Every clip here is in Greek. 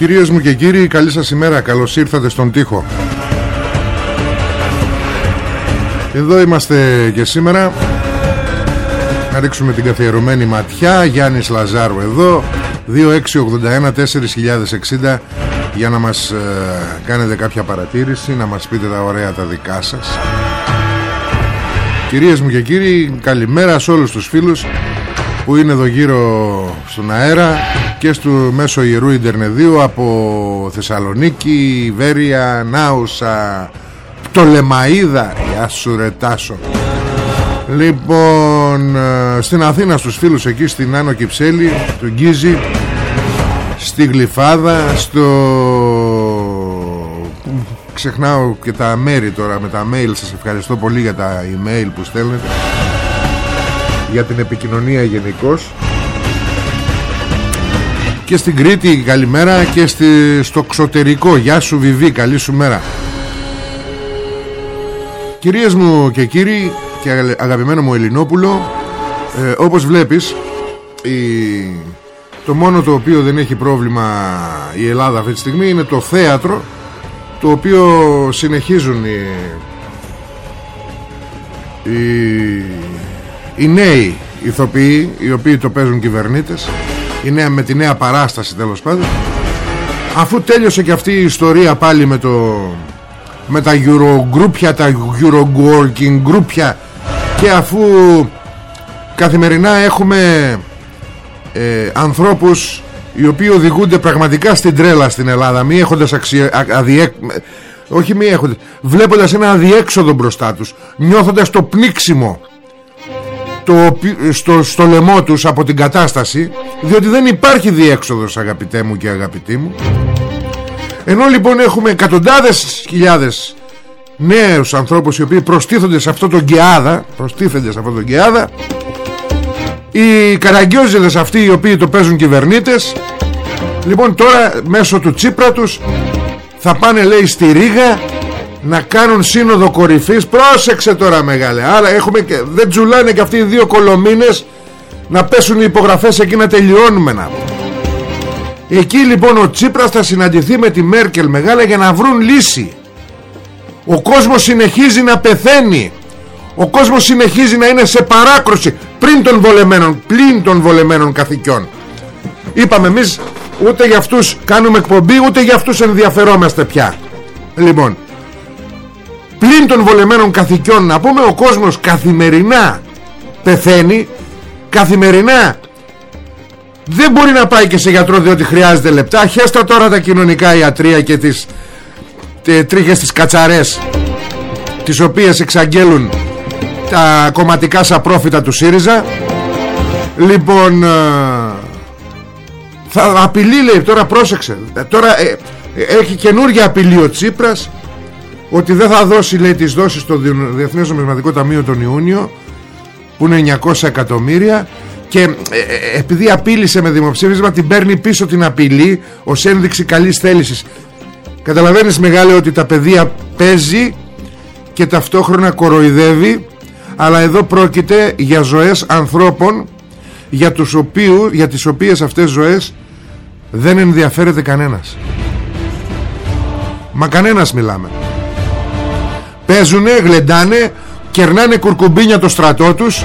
Κυρίες μου και κύριοι, καλή σας ημέρα. Καλώς ήρθατε στον τοίχο. Εδώ είμαστε και σήμερα. Να ρίξουμε την καθιερωμένη ματιά. Γιάννης Λαζάρου εδώ. 2681-4060 για να μας ε, κάνετε κάποια παρατήρηση, να μας πείτε τα ωραία τα δικά σας. Κυρίες μου και κύριοι, καλημέρα σε όλους τους φίλους που είναι εδώ γύρω στον αέρα και στο μέσο Ιερού Ιντερνεδίου από Θεσσαλονίκη, Βέρεια, Νάουσα, Πτολεμαίδα, Γεια σου ρε Τάσο. Λοιπόν, ε, στην Αθήνα στους φίλους εκεί στην Άνω Κυψέλη, του Γκίζη, στη Γλυφάδα, στο... Ξεχνάω και τα μέρη τώρα με τα mail Σας ευχαριστώ πολύ για τα email που στέλνετε Για την επικοινωνία γενικώς και στην Κρήτη καλημέρα και στη, στο εξωτερικό Γεια σου Βιβί καλή σου μέρα. Κυρίες μου και κύριοι και αγαπημένο μου Ελληνόπουλο ε, όπως βλέπεις η, το μόνο το οποίο δεν έχει πρόβλημα η Ελλάδα αυτή τη στιγμή είναι το θέατρο το οποίο συνεχίζουν οι, οι, οι νέοι ηθοποιοί οι οποίοι το παίζουν κυβερνήτες η νέα, με τη νέα παράσταση τέλος πάντων. Αφού τέλειωσε και αυτή η ιστορία πάλι με το με τα Eurogroupια τα Eurogorking γκρούπια και αφού καθημερινά έχουμε ε, ανθρώπους οι οποίοι οδηγούνται πραγματικά στην τρέλα στην Ελλάδα μη έχοντας αξια... αδιέκ... όχι μη έχοντας βλέποντας ένα αδιέξοδο μπροστά τους νιώθοντας το πνίξιμο το, στο, στο λαιμό τους από την κατάσταση διότι δεν υπάρχει διέξοδος αγαπητέ μου και αγαπητοί μου. Ενώ λοιπόν έχουμε εκατοντάδες χιλιάδες νέους ανθρώπους οι οποίοι προστίθονται σε αυτό το γκεάδα προστίθενται σε αυτό το γκεάδα οι καραγκιόζιδες αυτοί οι οποίοι το παίζουν κυβερνήτες λοιπόν τώρα μέσω του τσίπρα τους θα πάνε λέει στη Ρήγα να κάνουν σύνοδο κορυφής. Πρόσεξε τώρα μεγάλε. Άρα έχουμε και, δεν τζουλάνε και αυτοί οι δύο κολομίνες να πέσουν οι υπογραφές εκεί να τελειώνουμε να. Εκεί λοιπόν ο Τσίπρας θα συναντηθεί με τη Μέρκελ μεγάλα για να βρουν λύση. Ο κόσμος συνεχίζει να πεθαίνει. Ο κόσμος συνεχίζει να είναι σε παράκρουση πριν των βολεμένων πλην των βολεμένων καθηκιών. Είπαμε εμείς ούτε για αυτούς κάνουμε εκπομπή ούτε για αυτούς ενδιαφερόμαστε πια. Λοιπόν πλην των βολεμένων καθηκιών να πούμε ο κόσμος καθημερινά πεθαίνει καθημερινά δεν μπορεί να πάει και σε γιατρό διότι χρειάζεται λεπτά. Χέστα τώρα τα κοινωνικά ιατρία και τις τε, τρίχες τις κατσαρές τις οποίες εξαγγέλουν τα κομματικά σαπρόφητα του ΣΥΡΙΖΑ. Λοιπόν ε, θα απειλεί λέει τώρα πρόσεξε. Τώρα ε, έχει καινούργια απειλή ο Τσίπρας ότι δεν θα δώσει λέει τις δόσεις στο Διεθνές Νομισματικό Ταμείο τον Ιούνιο που είναι 900 εκατομμύρια και ε, ε, επειδή απείλησε με δημοψήφισμα την παίρνει πίσω την απειλή ως ένδειξη καλής θέλησης. Καταλαβαίνεις μεγάλη ότι τα παιδεία παίζει και ταυτόχρονα κοροϊδεύει αλλά εδώ πρόκειται για ζωές ανθρώπων για, τους οποίου, για τις οποίες αυτές ζωές δεν ενδιαφέρεται κανένας. Μα κανένας μιλάμε παίζουνε, γλεντάνε κερνάνε κουρκουμπίνια το στρατό τους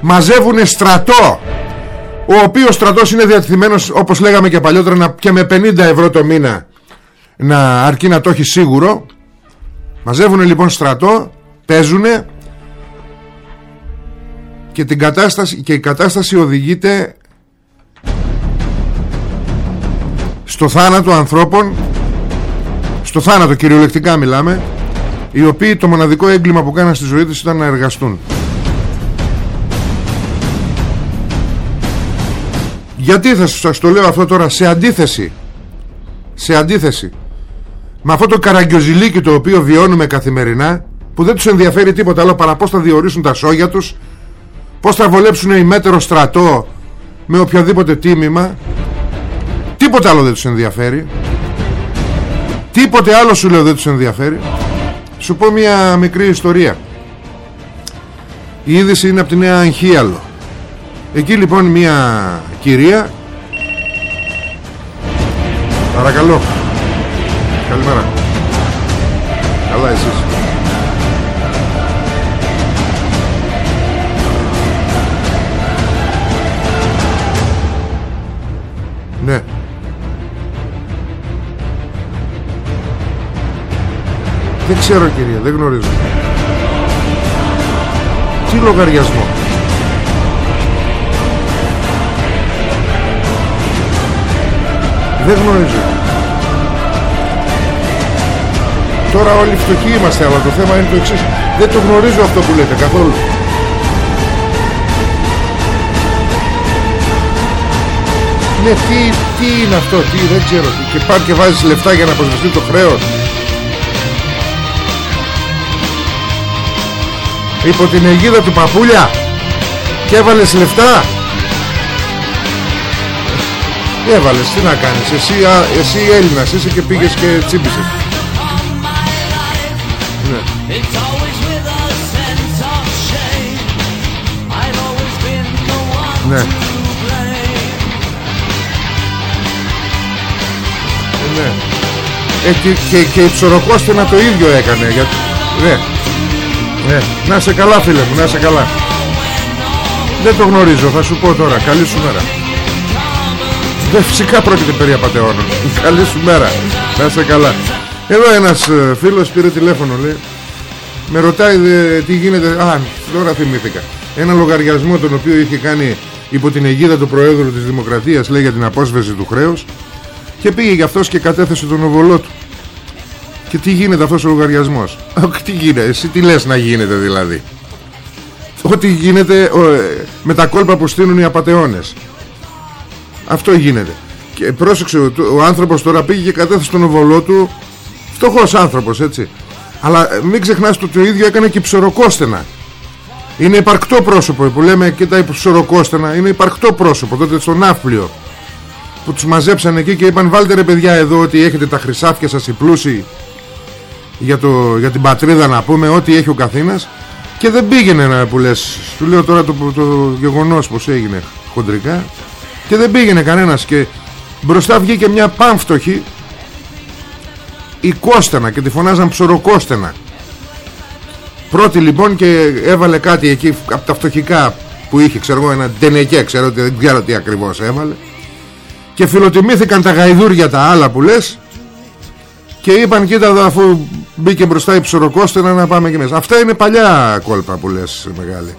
μαζεύουνε στρατό ο οποίος στρατός είναι διατηθειμένος όπως λέγαμε και παλιότερα και με 50 ευρώ το μήνα να αρκεί να το έχει σίγουρο. Μαζεύουνε λοιπόν στρατό παίζουνε και, την κατάσταση, και η κατάσταση οδηγείται στο θάνατο ανθρώπων στο θάνατο κυριολεκτικά μιλάμε οι οποίοι το μοναδικό έγκλημα που κάναν στη ζωή τους ήταν να εργαστούν. Γιατί θα σας το λέω αυτό τώρα σε αντίθεση σε αντίθεση με αυτό το καραγκιοζηλίκι το οποίο βιώνουμε καθημερινά που δεν τους ενδιαφέρει τίποτα άλλο παρά πως θα διορίσουν τα σόγια τους πως θα βολέψουν οι μέτερο στρατό με οποιοδήποτε τίμημα. Τίποτα άλλο δεν τους ενδιαφέρει. Τίποτε άλλο σου λέω δεν τους ενδιαφέρει σου πω μια μικρή ιστορία. Η είδηση είναι από τη Νέα Αγχίαλο εκεί λοιπόν μια κυρία. Παρακαλώ. Καλημέρα. Καλά εσείς. Ναι ξέρω κυρία, δεν γνωρίζω. Τι λογαριασμό. Δεν γνωρίζω. Τώρα όλοι φτωχοί είμαστε Αλλά το θέμα είναι το εξής. Δεν το γνωρίζω αυτό που λέτε καθόλου. Ναι τι, τι είναι αυτό τι, Δεν ξέρω. Και πάρει και βάζεις λεφτά για να αποσβεστεί το χρέος Υπό την αιγίδα του παπούλια. Και έβαλες λεφτά; Έβαλες τι να κάνεις. Εσύ, α, εσύ Έλληνας είσαι και πήγες και τσίπησες Ναι. Ναι. Ναι. Ε, και, και, και η Ψωροκόστενα το ίδιο έκανε για... Ναι ναι, να σε καλά φίλε μου, να σε καλά. Δεν το γνωρίζω, θα σου πω τώρα. Καλή σου μέρα. Δεν φυσικά πρόκειται περί απαταιώνων. Καλή σου μέρα, να σε καλά. Εδώ ένας ε, φίλος πήρε τηλέφωνο λέει. Με ρωτάει τι γίνεται. Α, τώρα θυμήθηκα. Ένα λογαριασμό τον οποίο είχε κάνει Υπό την αιγίδα του Προέδρου της Δημοκρατίας Λέει για την απόσβεση του χρέους. Και πήγε γι' αυτός και κατέθεσε τον οβολό του και τι γίνεται αυτός ο λογαριασμός; Τι γίνεται, εσύ τι λες να γίνεται δηλαδή; Ό,τι γίνεται ε, με τα κόλπα που στείλουν οι απατεώνες. Αυτό γίνεται. Και πρόσεξε ο άνθρωπος τώρα πήγε και κατέθεσε τον οβολό του. Φτωχός άνθρωπος έτσι. Αλλά ε, μην ξεχνάς ότι το ίδιος έκανε και ψωροκόστενα. Είναι υπαρκτό πρόσωπο που λέμε και τα ψωροκόστενα Είναι υπαρκτό πρόσωπο τότε στο Ναύπλιο που τους μαζέψαν εκεί και είπαν βάλτε ρε παιδιά εδώ ότι έχετε τα χρυσάφια σας οι πλούσιοι για, το, για την πατρίδα να πούμε ό,τι έχει ο καθένας. Και δεν πήγαινε να που λες σου λέω τώρα το, το γεγονός πως έγινε χοντρικά. Και δεν πήγαινε κανένας και μπροστά βγήκε μια πάμφτωχη η Κώστενα και τη φωνάζαν ψωροκώστενα. Πρώτη λοιπόν και έβαλε κάτι εκεί από τα φτωχικά που είχε ξέρω εγώ ένα ντενεκέ ξέρω, δεν ξέρω τι ακριβώς έβαλε. Και φιλοτιμήθηκαν τα γαϊδούρια τα άλλα που λες και είπαν κοίτα εδώ αφού μπήκε μπροστά η ψωροκόστενα να πάμε και μέσα αυτά είναι παλιά κόλπα που λες μεγάλη.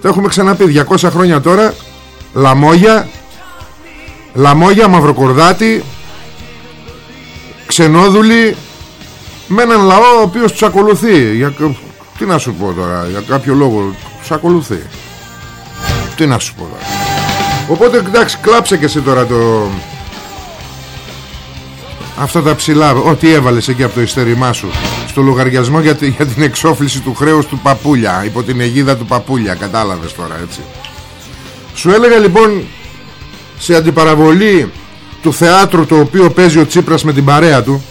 Το έχουμε ξαναπεί 200 χρόνια τώρα. Λαμόγια λαμόγια μαυροκορδάτη ξενόδουλοι με έναν λαό ο οποίος τους ακολουθεί. Για, τι να σου πω τώρα για κάποιο λόγο τους ακολουθεί. Τι να σου πω τώρα. Οπότε εντάξει κλάψε και εσύ τώρα το Αυτά τα ψηλά Ό,τι έβαλες εκεί από το ειστερημά σου Στο λογαριασμό για, για την εξόφληση του χρέους του παπούλια Υπό την αιγίδα του παπούλια Κατάλαβες τώρα έτσι. Σου έλεγα λοιπόν Σε αντιπαραβολή Του θεάτρου το οποίο παίζει ο Τσίπρας με την παρέα του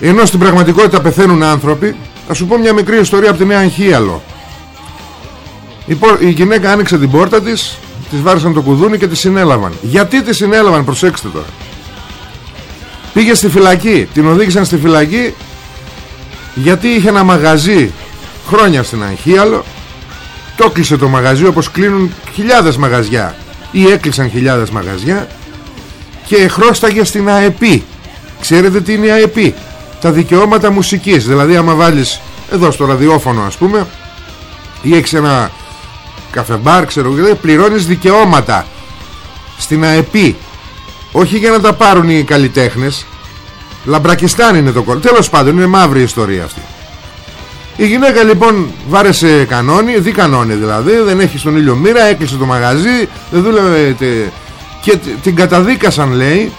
Ενώ στην πραγματικότητα πεθαίνουν άνθρωποι Θα σου πω μια μικρή ιστορία από τη Νέα Αγχίαλο η γυναίκα άνοιξε την πόρτα της Της βάρισαν το κουδούνι και τη συνέλαβαν. Γιατί τη συνέλαβαν προσέξτε τώρα Πήγε στη φυλακή Την οδήγησαν στη φυλακή Γιατί είχε ένα μαγαζί Χρόνια στην Αγχίαλο Το κλείσε το μαγαζί όπως κλείνουν χιλιάδες μαγαζιά Ή έκλεισαν χιλιάδες μαγαζιά Και χρώσταγε στην ΑΕΠ. Ξέρετε τι είναι η ΑΕΠ; Τα δικαιώματα μουσικής. Δηλαδή άμα βάλεις εδώ στο ραδιόφωνο ας πούμε Ή έχεις ένα καφεμπάρ ξέρω πληρώνεις δικαιώματα στην ΑΕΠ όχι για να τα πάρουν οι καλλιτέχνες. Λαμπρακιστάν είναι το κόλ. Τέλος πάντων είναι μαύρη ιστορία αυτή. Η γυναίκα λοιπόν βάρεσε κανόνι δι κανόνι δηλαδή δεν έχει στον ήλιο μοίρα έκλεισε το μαγαζί δεν δούλευε και την καταδίκασαν λέει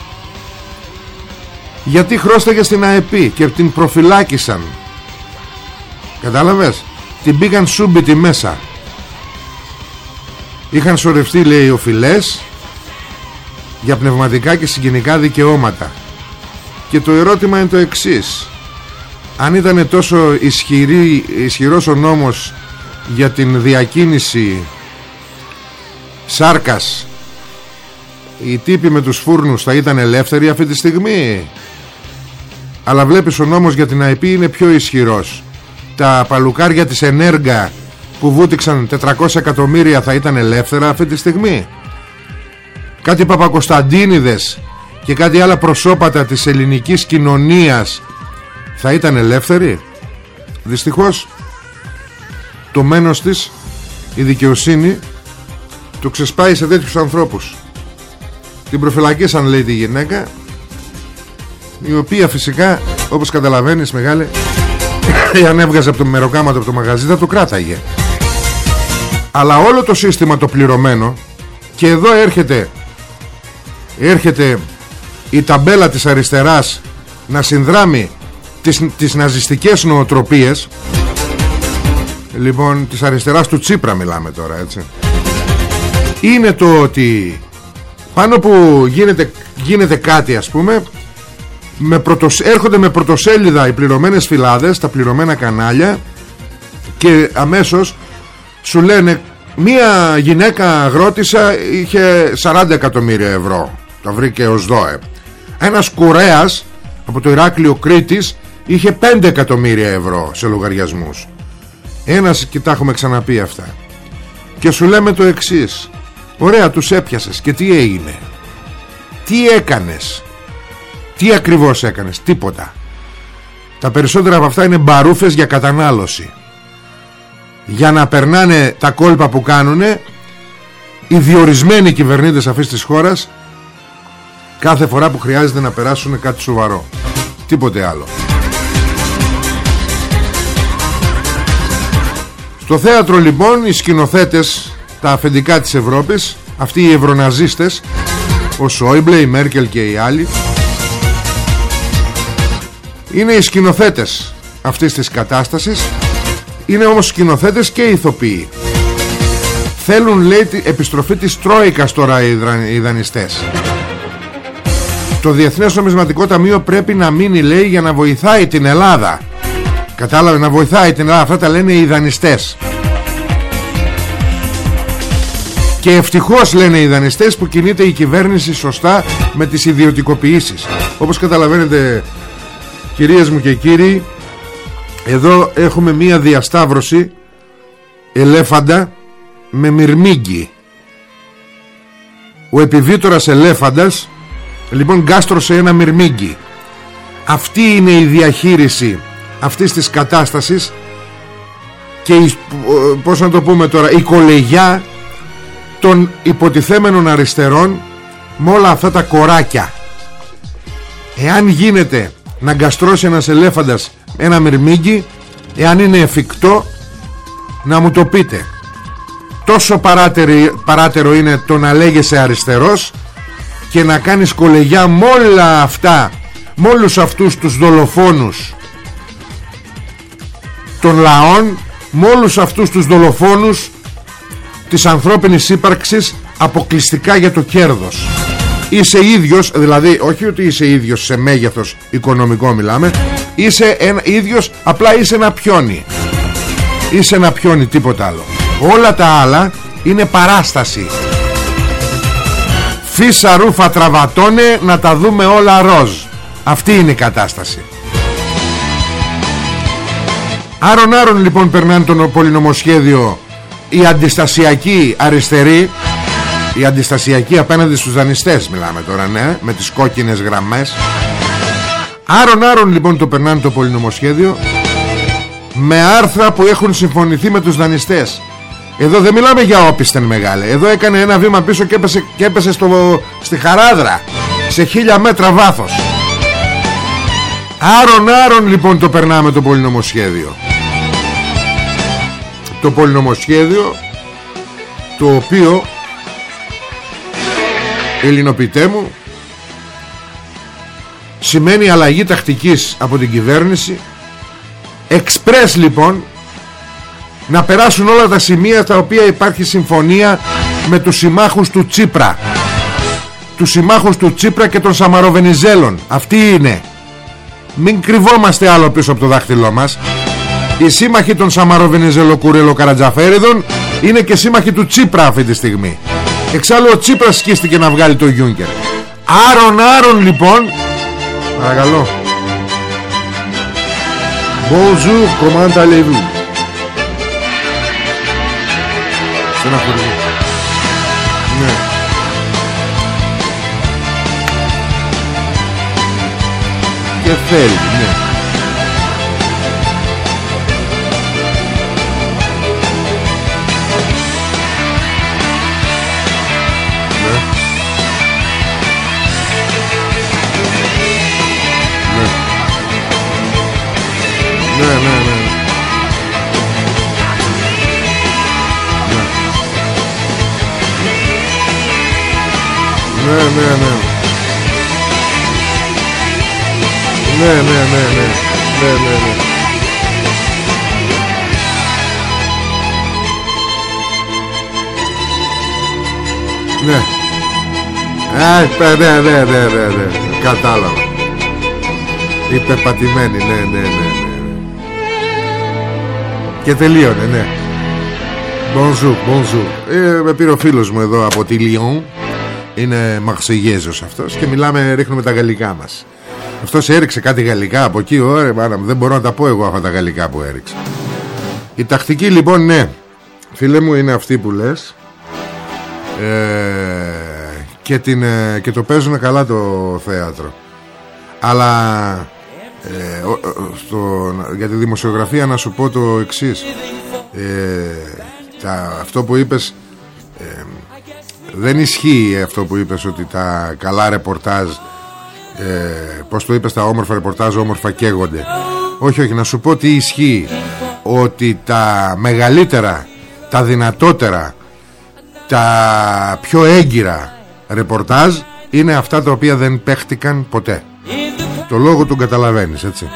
γιατί χρώσταγε στην ΑΕΠ και την προφυλάκησαν. Κατάλαβες; Την πήγαν σούμπιτι μέσα. Είχαν σωρευτεί λέει οφειλές για πνευματικά και συγκινικά δικαιώματα. Και το ερώτημα είναι το εξής. Αν ήταν τόσο ισχυρή, ισχυρός ο νόμος για την διακίνηση σάρκας οι τύποι με τους φούρνους θα ήταν ελεύθεροι αυτή τη στιγμή; Αλλά βλέπεις ο νόμος για την ΑΕΠ είναι πιο ισχυρός. Τα παλουκάρια της Ενέργα που βούτυξαν 400 εκατομμύρια θα ήταν ελεύθερα αυτή τη στιγμή; Κάτι Παπακοσταντίνιδες και κάτι άλλα προσώπατα της ελληνικής κοινωνίας θα ήταν ελεύθεροι; Δυστυχώς το μένος της η δικαιοσύνη το ξεσπάει σε τέτοιους ανθρώπους. Την προφυλακίσαν λέει τη γυναίκα η οποία φυσικά όπως καταλαβαίνεις μεγάλη αν έβγαζε από το μεροκάματο από το μαγαζί θα το κράταγε. Αλλά όλο το σύστημα το πληρωμένο και εδώ έρχεται έρχεται η ταμπέλα της αριστεράς να συνδράμει τις, τις ναζιστικές νοοτροπίες. Λοιπόν της αριστεράς του Τσίπρα μιλάμε τώρα έτσι. Είναι το ότι πάνω που γίνεται, γίνεται κάτι ας πούμε με πρωτοσ... έρχονται με πρωτοσέλιδα οι πληρωμένες φυλάδες τα πληρωμένα κανάλια και αμέσως σου λένε μία γυναίκα αγρότησα είχε 40 εκατομμύρια ευρώ το βρήκε ως ΔΟΕ. Ένας κουρέας από το Ηράκλειο Κρήτης είχε 5 εκατομμύρια ευρώ σε λογαριασμούς. Ένας και τα έχουμε ξαναπεί αυτά. Και σου λέμε το εξής. Ωραία τους έπιασες. Και τι έγινε; Τι έκανες; Τι ακριβώς έκανες; Τίποτα. Τα περισσότερα από αυτά είναι μπαρούφες για κατανάλωση. Για να περνάνε τα κόλπα που κάνουν οι διορισμένοι κυβερνήτες αυτής της χώρας κάθε φορά που χρειάζεται να περάσουν κάτι σοβαρό. Τίποτε άλλο. Στο θέατρο λοιπόν οι σκηνοθέτες τα αφεντικά της Ευρώπης αυτοί οι ευρωναζίστες ο Σόιμπλε, η Μέρκελ και οι άλλοι είναι οι σκηνοθέτες αυτής της κατάστασης είναι όμως σκηνοθέτες και ηθοποιοί. Θέλουν λέει επιστροφή της Τρόικας τώρα οι δανειστές το Διεθνές Νομισματικό Ταμείο πρέπει να μείνει λέει για να βοηθάει την Ελλάδα. Κατάλαβε να βοηθάει την Ελλάδα. Αυτά τα λένε οι δανειστές. Και ευτυχώς λένε οι δανειστές που κινείται η κυβέρνηση σωστά με τις ιδιωτικοποιήσεις. Όπως καταλαβαίνετε κυρίες μου και κύριοι εδώ έχουμε μία διασταύρωση ελέφαντα με μυρμήγκι. Ο επιβίτορας ελέφαντας λοιπόν γκάστρωσε ένα μυρμήγκι. Αυτή είναι η διαχείριση αυτής της κατάστασης και η, πώς να το πούμε τώρα η κολεγιά των υποτιθέμενων αριστερών με όλα αυτά τα κοράκια. Εάν γίνεται να γκαστρώσει ένας ελέφαντας ένα μυρμήγκι εάν είναι εφικτό να μου το πείτε. Τόσο παράτερο είναι το να λέγεσαι αριστερός και να κάνεις κολεγιά με όλα αυτά με όλους αυτούς τους δολοφόνους. Των λαών με όλους αυτούς τους δολοφόνους της ανθρώπινης ύπαρξης αποκλειστικά για το κέρδος. Είσαι ίδιος δηλαδή όχι ότι είσαι ίδιος σε μέγεθος οικονομικό μιλάμε είσαι ένα, ίδιος απλά είσαι ένα πιόνι είσαι ένα πιόνι τίποτα άλλο. Όλα τα άλλα είναι παράσταση φύσα ρούφα τραβατώνε να τα δούμε όλα ροζ. Αυτή είναι η κατάσταση. Άρον άρον λοιπόν περνάνε το πολυνομοσχέδιο η αντιστασιακή αριστερή η αντιστασιακή απέναντι στους δανειστές μιλάμε τώρα ναι με τις κόκκινες γραμμές. Άρον άρον λοιπόν το περνάνε το πολυνομοσχέδιο με άρθρα που έχουν συμφωνηθεί με τους δανειστές εδώ δεν μιλάμε για όπισθεν μεγάλε. Εδώ έκανε ένα βήμα πίσω και έπεσε, και έπεσε στο, στη χαράδρα σε χίλια μέτρα βάθος. Άρον άρον λοιπόν το περνάμε το πολυνομοσχέδιο. Το πολυνομοσχέδιο Το οποίο Ελληνοποιητέ μου Σημαίνει αλλαγή τακτικής από την κυβέρνηση. Εξπρές λοιπόν Να περάσουν όλα τα σημεία τα οποία υπάρχει συμφωνία Με τους συμμάχους του Τσίπρα. Τους συμμάχους του Τσίπρα και των Σαμαροβενιζέλων. Αυτή είναι. Μην κρυβόμαστε άλλο πίσω από το δάχτυλό μας. Οι σύμμαχοι των Σαμαροβενιζέλο Κουρέλο Καρατζαφέριδων Είναι και σύμμαχοι του Τσίπρα αυτή τη στιγμή. Εξάλλου ο Τσίπρας σκίστηκε να βγάλει το Γιούγκερ Άρον άρον λοιπόν. Παρακαλώ. Bonjour, comment allez-vous Σε ένα χωριό Ναι. Και θέλει, ναι. Ναι, ναι, ναι. Ναι, ναι, ναι. Ναι, ναι, ναι, ναι. Ναι, ναι, ναι. Ναι. Α, ναι, ναι, ναι, ναι, ναι. Κατάλαβα. Υπερπατημένη, ναι, ναι, ναι, ναι. Και τελείωνε, ναι. Bonjour, bonjour. Ε, με πήρε ο φίλος μου εδώ από τη Λιόν. Είναι Μαξεγέζος αυτός και μιλάμε, ρίχνουμε τα γαλλικά μας. Αυτός έριξε κάτι γαλλικά από εκεί, ωραία, μάνα μου, δεν μπορώ να τα πω εγώ αυτά τα γαλλικά που έριξε. Η τακτική λοιπόν, ναι, φίλε μου, είναι αυτή που λες. Ε, και, την, ε, και το παίζουν καλά το θέατρο. Αλλά ε, στο, για τη δημοσιογραφία να σου πω το εξής ε, τα, αυτό που είπες ε, δεν ισχύει αυτό που είπες ότι τα καλά ρεπορτάζ ε, πως το είπες τα όμορφα ρεπορτάζ όμορφα καίγονται. Όχι όχι να σου πω τι ισχύει. Ότι τα μεγαλύτερα τα δυνατότερα τα πιο έγκυρα ρεπορτάζ είναι αυτά τα οποία δεν παίχτηκαν ποτέ. Το λόγο του καταλαβαίνεις έτσι.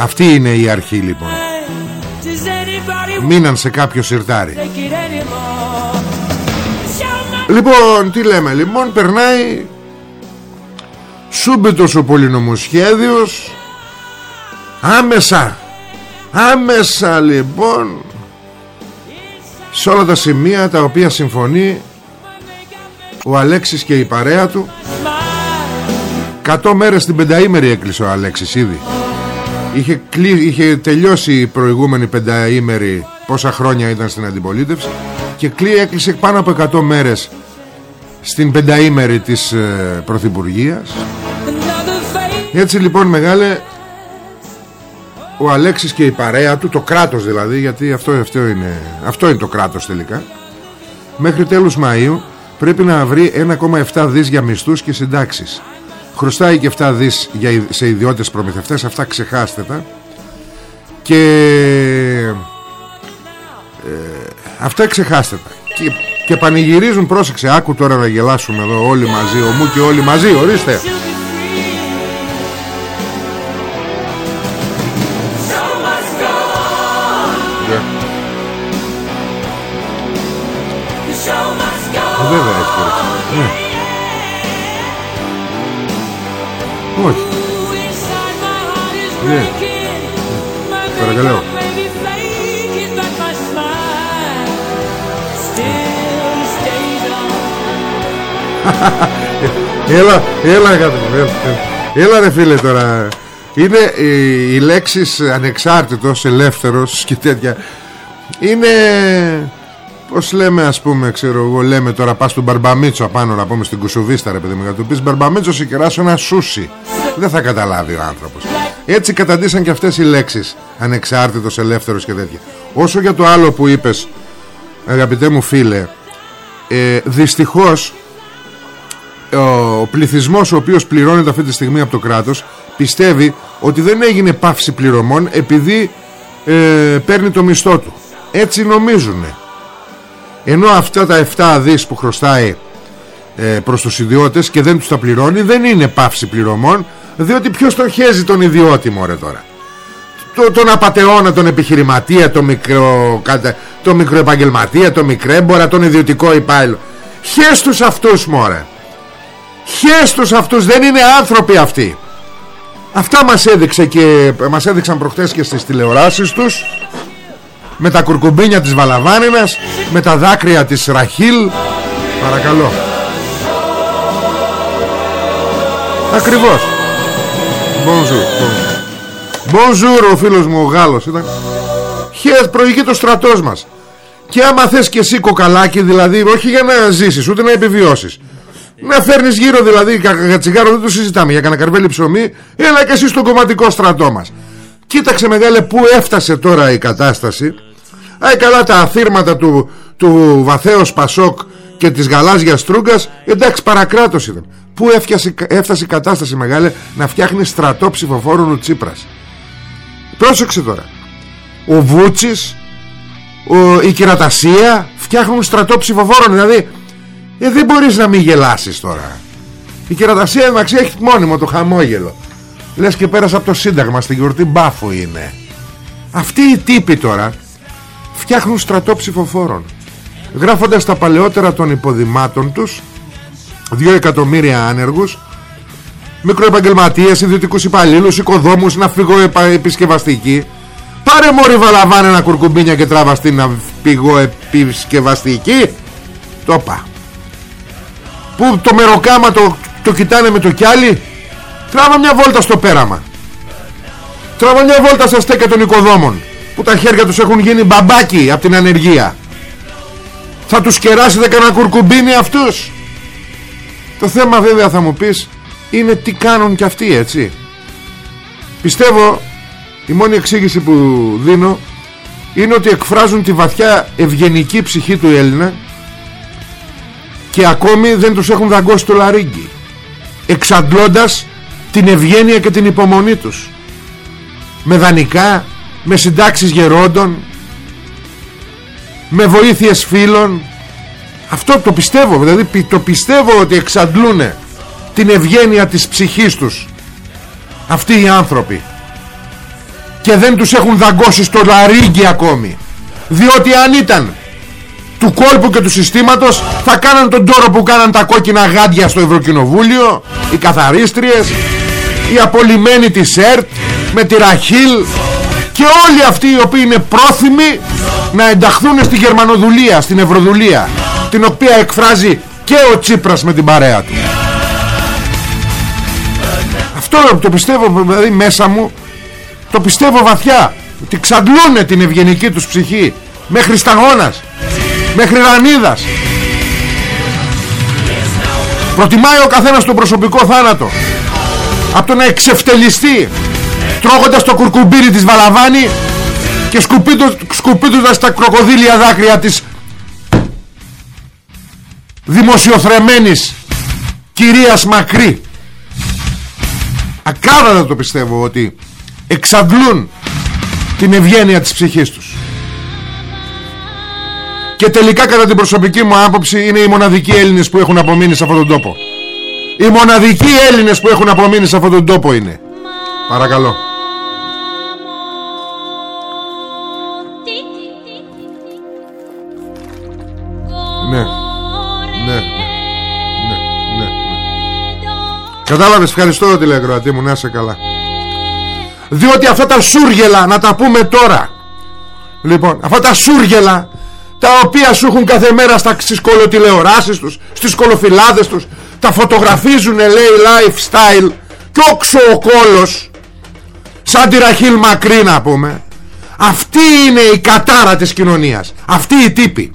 Αυτή είναι η αρχή λοιπόν. Μείναν σε κάποιο σιρτάρι Λοιπόν τι λέμε Λοιπόν περνάει Σούμπετος ο πολυνομοσχέδιος. Άμεσα Άμεσα λοιπόν Σε όλα τα σημεία τα οποία συμφωνεί Ο Αλέξης και η παρέα του. 100 μέρες την πενταήμερη έκλεισε ο Αλέξης ήδη. Είχε, κλει... είχε τελειώσει η προηγούμενη πενταήμερη Πόσα χρόνια ήταν στην αντιπολίτευση Και κλεί έκλεισε πάνω από 100 μέρες Στην πενταήμερη της ε, Πρωθυπουργίας. Έτσι λοιπόν μεγάλε Ο Αλέξης και η παρέα του Το κράτος δηλαδή Γιατί αυτό, αυτό, είναι, αυτό είναι το κράτος τελικά Μέχρι τέλους Μαΐου Πρέπει να βρει 1,7 δις για μισθούς και συντάξεις. Χρωστάει και 7 δις για, σε ιδιώτες προμηθευτές αυτά ξεχάστε τα. Και ε, Αυτά ξεχάστε τα. Και, και πανηγυρίζουν, πρόσεξε, άκου τώρα να γελάσουμε εδώ όλοι μαζί, ο μου και όλοι μαζί, ορίστε. Ε, βέβαια έτσι ναι. Όχι Ναι έλα, έλα, έλα, έλα. Ρε φίλε τώρα. Είναι οι, οι λέξεις ανεξάρτητος, ελεύθερος και τέτοια. Είναι Πώς λέμε ας πούμε ξέρω εγώ Λέμε τώρα πας στον Μπαρμπαμίτσο απάνω να πούμε στην Κουσουβίστα ρε παιδί μου Να του πεις Μπαρμπαμίτσο σε κεράσω ένα σούσι Δεν θα καταλάβει ο άνθρωπος. Έτσι καταντήσαν και αυτές οι λέξεις Ανεξάρτητος, ελεύθερος και τέτοια. Όσο για το άλλο που είπες Αγαπητέ μου φίλε ε, Δυστυχώς ο πληθυσμός ο οποίος πληρώνεται αυτή τη στιγμή από το κράτος πιστεύει ότι δεν έγινε πάυση πληρωμών επειδή ε, παίρνει το μισθό του. Έτσι νομίζουν ενώ αυτά τα 7 δις που χρωστάει ε, προς τους ιδιώτες και δεν τους τα πληρώνει δεν είναι πάυση πληρωμών διότι ποιος τον χέζει τον ιδιώτη μωρέ τώρα; Το, τον απατεώνα, τον επιχειρηματία τον μικρο, τον μικροεπαγγελματία τον μικρέμπορα, τον ιδιωτικό υπάλληλο. Χες τους αυτούς μωρέ Χέστος αυτούς δεν είναι άνθρωποι αυτοί. Αυτά μας έδειξε και μας έδειξαν προχτές και στις τηλεοράσεις τους Με τα κουρκουμπίνια της Βαλαβάνινας Με τα δάκρυα της Ραχίλ. Παρακαλώ. Ακριβώς. Bonjour. Bonjour ο φίλος μου ο Γάλλος ήταν. Χες προηγεί το στρατός μας. Και άμα θες και εσύ κοκαλάκι δηλαδή Όχι για να ζήσεις ούτε να επιβιώσεις να φέρνεις γύρω δηλαδή για τσιγάρο δεν το συζητάμε. Για κανένα ψωμί Έλα και εσύ στον κομματικό στρατό μας. Κοίταξε μεγάλε που έφτασε τώρα η κατάσταση. Άει καλά τα αθήρματα του, του βαθέως Πασόκ Και της γαλάζιας Τρούγκας Εντάξει παρακράτος ήταν. Πού έφτασε, έφτασε η κατάσταση μεγάλε Να φτιάχνει στρατό ψηφοφόρων ο Τσίπρας. Πρόσεξε τώρα. Ο Βούτσης ο, Η Κυρατασία Φτιάχνουν στρατό ψηφοφόρων Δηλαδή ε, δεν μπορείς να μην γελάσεις τώρα. Η κερατασία εντάξει έχει μόνιμο το χαμόγελο. Λες και πέρασε από το σύνταγμα στην γιορτή μπάφου είναι. Αυτοί οι τύποι τώρα φτιάχνουν στρατό ψηφοφόρων. Γράφοντας τα παλαιότερα των υποδημάτων τους, δύο εκατομμύρια άνεργους, μικροεπαγγελματίες, ιδιωτικούς υπαλλήλους, οικοδόμους, ναυπηγό επισκευαστική. Πάρε μόρι βαλαβάνε ένα κουρκουμπίνια και τράβα στην ναυπηγό επισκευαστική. Το πά. Που το μεροκάμα το, το κοιτάνε με το κιάλι; Τράβα μια βόλτα στο πέραμα. Τράβα μια βόλτα στα στέκια των οικοδόμων Που τα χέρια τους έχουν γίνει μπαμπάκι από την ανεργία. Θα τους κεράσετε κανένα κουρκουμπίνι αυτούς; Το θέμα βέβαια θα μου πεις Είναι τι κάνουν κι αυτοί έτσι. Πιστεύω Η μόνη εξήγηση που δίνω Είναι ότι εκφράζουν τη βαθιά ευγενική ψυχή του Έλληνα και ακόμη δεν τους έχουν δαγκώσει το λαρίγκι εξαντλώντας την ευγένεια και την υπομονή τους. Με δανεικά με συντάξεις γερόντων με βοήθειες φίλων. Αυτό το πιστεύω δηλαδή το πιστεύω ότι εξαντλούν την ευγένεια της ψυχής τους αυτοί οι άνθρωποι. Και δεν τους έχουν δαγκώσει στο λαρίγκι ακόμη. Διότι αν ήταν του κόλπου και του συστήματος θα κάναν τον τόρο που κάναν τα κόκκινα γάντια στο Ευρωκοινοβούλιο οι καθαρίστριες οι απολυμμένοι της ΕΡΤ με τη Ραχίλ και όλοι αυτοί οι οποίοι είναι πρόθυμοι να ενταχθούν στη Γερμανοδουλία, στην Ευρωδουλία την οποία εκφράζει και ο Τσίπρας με την παρέα του. Αυτό το πιστεύω δηλαδή μέσα μου το πιστεύω βαθιά ότι ξαντλούνε την ευγενική τους ψυχή μέχρι σταγόνας μέχρι Ρανίδας. Προτιμάει ο καθένας τον προσωπικό θάνατο. Από το να εξευτελιστεί τρώγοντας το κουρκουμπίρι της Βαλαβάνη και σκουπίδοντας τα κροκοδίλια δάκρυα της δημοσιοθρεμένης κυρίας Μακρύ. Ακράδαντα το πιστεύω ότι εξαντλούν την ευγένεια της ψυχής τους και τελικά κατά την προσωπική μου άποψη είναι οι μοναδικοί Έλληνες που έχουν απομείνει σε αυτόν τον τόπο. Οι μοναδικοί Έλληνες που έχουν απομείνει σε αυτόν τον τόπο είναι. Παρακαλώ. Ναι. Ναι. Ναι. Ναι. ναι. Κατάλαβες, ευχαριστώ τηλεκροατή μου, να είσαι καλά. διότι αυτά τα σούργελα να τα πούμε τώρα λοιπόν αυτά τα σούργελα τα οποία σου έχουν κάθε μέρα στα, στις κολοτηλεοράσεις τους στις κολοφυλάδες τους. Τα φωτογραφίζουν λέει lifestyle. Και όξο ο κόλος. Σαν τη Ραχίλ Μακρύ να πούμε. Αυτή είναι η κατάρα της κοινωνίας. Αυτή η τύπη.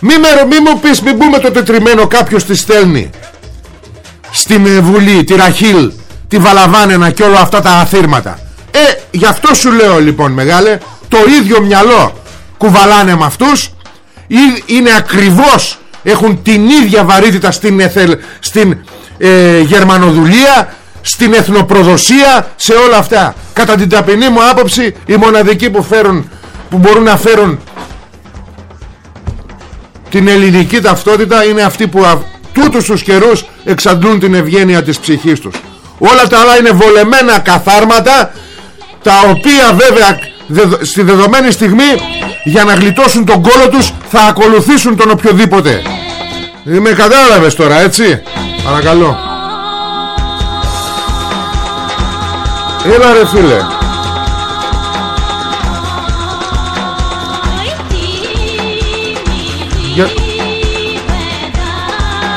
Μη, με, μη μου πεις μην πούμε το τετριμένο κάποιος τη στέλνει. Στην ε, Βουλή τη Ραχίλ τη Βαλαβάνενα και όλα αυτά τα αθήρματα ε γι' αυτό σου λέω λοιπόν μεγάλε το ίδιο μυαλό κουβαλάνε με αυτούς είναι ακριβώς έχουν την ίδια βαρύτητα στην, εθελ, στην ε, γερμανοδουλία στην εθνοπροδοσία σε όλα αυτά. Κατά την ταπεινή μου άποψη οι μοναδικοί που, φέρουν, που μπορούν να φέρουν την ελληνική ταυτότητα είναι αυτοί που α, τούτους τους καιρούς εξαντλούν την ευγένεια της ψυχής τους. Όλα τα άλλα είναι βολεμένα καθάρματα τα οποία βέβαια στη δεδομένη στιγμή για να γλιτώσουν τον κόλο τους θα ακολουθήσουν τον οποιοδήποτε. Με κατάλαβες τώρα έτσι; Παρακαλώ. Έλα ρε φίλε. Για...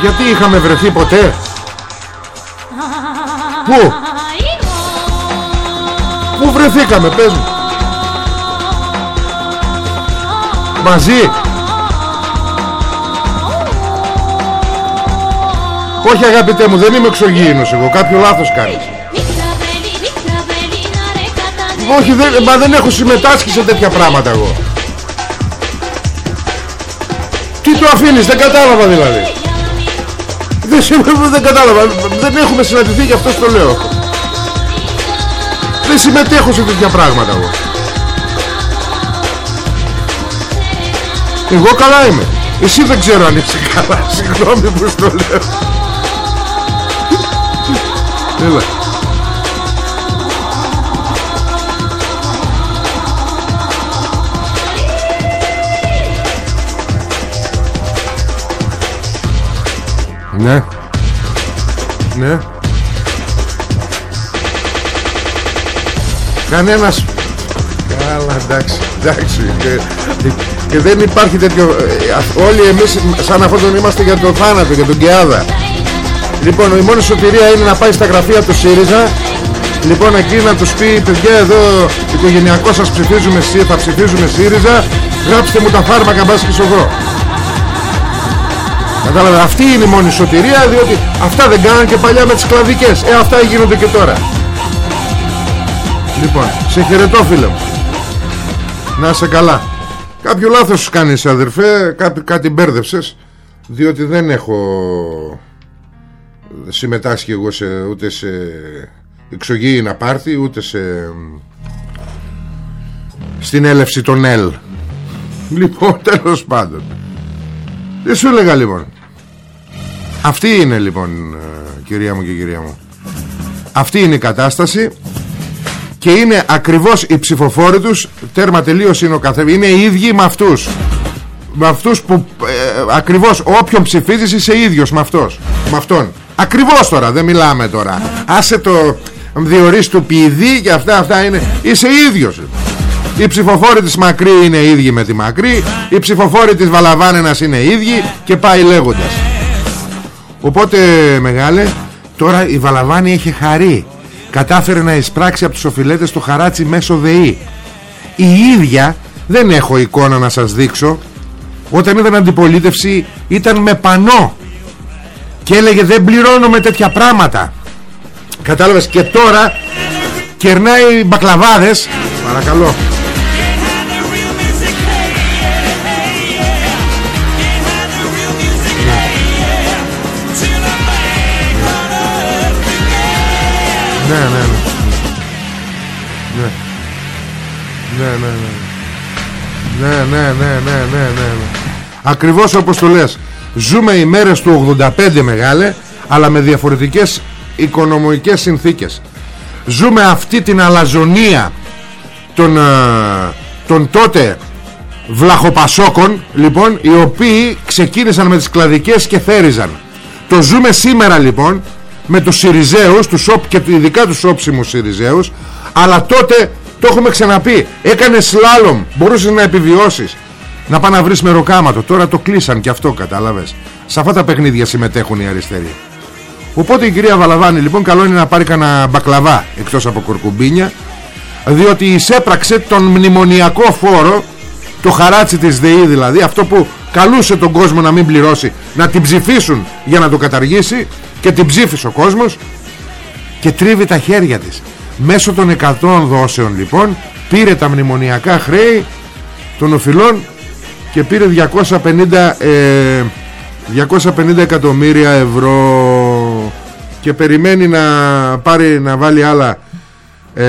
γιατί είχαμε βρεθεί ποτέ; Πού; Πού βρεθήκαμε πες μου Μαζί. Όχι αγαπητέ μου δεν είμαι εξωγήινος εγώ. Κάποιο λάθος κάνεις. Όχι δεν, μα δεν έχω συμμετάσχει σε τέτοια πράγματα εγώ. Τι το αφήνεις δεν κατάλαβα δηλαδή. Δεν, δεν κατάλαβα. Δεν έχουμε συναντηθεί γι' αυτό το λέω. Δεν συμμετέχω σε τέτοια πράγματα εγώ Εγώ καλά είμαι. Εσύ δεν ξέρω αν είσαι καλά. Συγγνώμη που στο λέω. Έλα. Ναι. Ναι. Κανένας Καλά εντάξει Εντάξει και, και δεν υπάρχει τέτοιο ε, Όλοι εμείς σαν αυτόν τον είμαστε για τον θάνατο Για τον Κεάδα Λοιπόν η μόνη σωτηρία είναι να πάει στα γραφεία του ΣΥΡΙΖΑ. Λοιπόν εκεί να τους πει παιδιά εδώ οικογενειακό σας ψηφίζουμε θα ψηφίζουμε ΣΥΡΙΖΑ. Γράψτε μου τα φάρμακα μπας και σοβρό Κατάλαβε αυτή είναι η μόνη σωτηρία διότι αυτά δεν κάναν και παλιά με τις κλαδικές. Ε αυτά γίνονται και τώρα. Λοιπόν σε χαιρετώ φίλε μου. Να σε καλά Κάποιο λάθος σου κάνεις αδερφέ. Κάτι, κάτι μπέρδεψες. Διότι δεν έχω συμμετάσχει εγώ σε, ούτε σε εξωγήινα πάρτι ούτε σε στην έλευση των ΕΛ λοιπόν τέλος πάντων. Δεν σου έλεγα λοιπόν. Αυτή είναι λοιπόν ε, κυρία μου και κυρία μου. Αυτή είναι η κατάσταση και είναι ακριβώς οι ψηφοφόροι τους τέρμα τελείως είναι ο καθένα είναι οι ίδιοι με αυτούς. Με αυτούς που ε, ακριβώς όποιον ψηφίζεις είσαι ίδιος με, αυτός, με αυτόν. Ακριβώς τώρα δεν μιλάμε τώρα. Άσε το διορίσει του ποιηδή Και αυτά αυτά είναι Είσαι ίδιος. Οι ψηφοφόροι της Μακρύ είναι ίδιοι με τη Μακρύ Οι ψηφοφόροι της Βαλαβάνενας είναι ίδιοι Και πάει λέγοντας. Οπότε μεγάλε Τώρα η Βαλαβάνη έχει χαρεί Κατάφερε να εισπράξει από τους οφειλέτες το χαράτσι μέσω ΔΕΗ. Η ίδια δεν έχω εικόνα να σας δείξω. Όταν ήταν αντιπολίτευση Ήταν με πανό και έλεγε δεν πληρώνω με τέτοια πράγματα κατάλαβες και τώρα κερνάει μπακλαβάδες. Παρακαλώ Ναι, ναι, ναι, ναι. Ναι. Ναι, ναι, ναι. Ναι, ναι, ναι, ναι, ναι, ναι. Ακριβώς όπως το λες. Ζούμε οι μέρες του 85 μεγάλε, αλλά με διαφορετικές οικονομικές συνθήκες. Ζούμε αυτή την αλαζονία των, ε, των τότε βλαχοπασόκων, λοιπόν, οι οποίοι ξεκίνησαν με τις κλαδικές και θέριζαν. Το ζούμε σήμερα λοιπόν με τους Σιριζέους τους όπ, και ειδικά τους όψιμους Σιριζέους αλλά τότε το έχουμε ξαναπεί. Έκανε σλάλομ μπορούσες να επιβιώσεις. Να πάει να βρεις μεροκάματο τώρα το κλείσαν και αυτό κατάλαβες. Σε αυτά τα παιχνίδια συμμετέχουν οι αριστεροί. Οπότε η κυρία Βαλαβάνη λοιπόν καλό είναι να πάρει κανένα μπακλαβά εκτός από κορκουμπίνια διότι εισέπραξε τον μνημονιακό φόρο το χαράτσι της ΔΕΗ δηλαδή αυτό που καλούσε τον κόσμο να μην πληρώσει να την ψηφίσουν για να το καταργήσει και την ψήφισε ο κόσμος και τρίβει τα χέρια της. Μέσω των 100 δόσεων λοιπόν πήρε τα μνημονιακά χρέη των οφειλών και πήρε 250, ε, 250 εκατομμύρια ευρώ. Και περιμένει να πάρει να βάλει άλλα ε,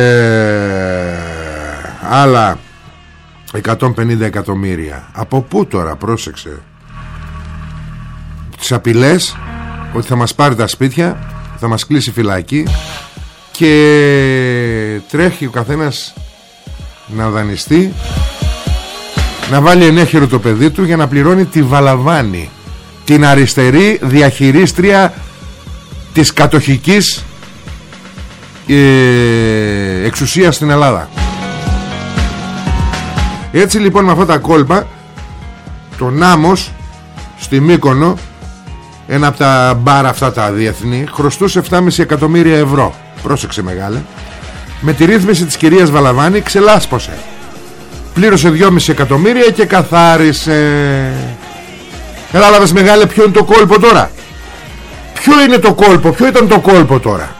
άλλα 150 εκατομμύρια. Από πού τώρα πρόσεξε. Τις απειλές ότι θα μας πάρει τα σπίτια θα μας κλείσει φυλακή και τρέχει ο καθένας να δανειστεί να βάλει ενέχειρο το παιδί του για να πληρώνει τη Βαλαβάνη την αριστερή διαχειρίστρια της κατοχικής ε, εξουσίας στην Ελλάδα. Έτσι λοιπόν με αυτά τα κόλπα το Νάμος στη Μύκονο ένα από τα μπαρ αυτά τα διεθνή χρωστούσε 7,5 εκατομμύρια ευρώ. Πρόσεξε μεγάλε. Με τη ρύθμιση της κυρίας Βαλαβάνη ξελάσπωσε. Πλήρωσε 2,5 εκατομμύρια και καθάρισε. Κατάλαβες μεγάλε ποιο είναι το κόλπο τώρα; Ποιο είναι το κόλπο Ποιο ήταν το κόλπο τώρα;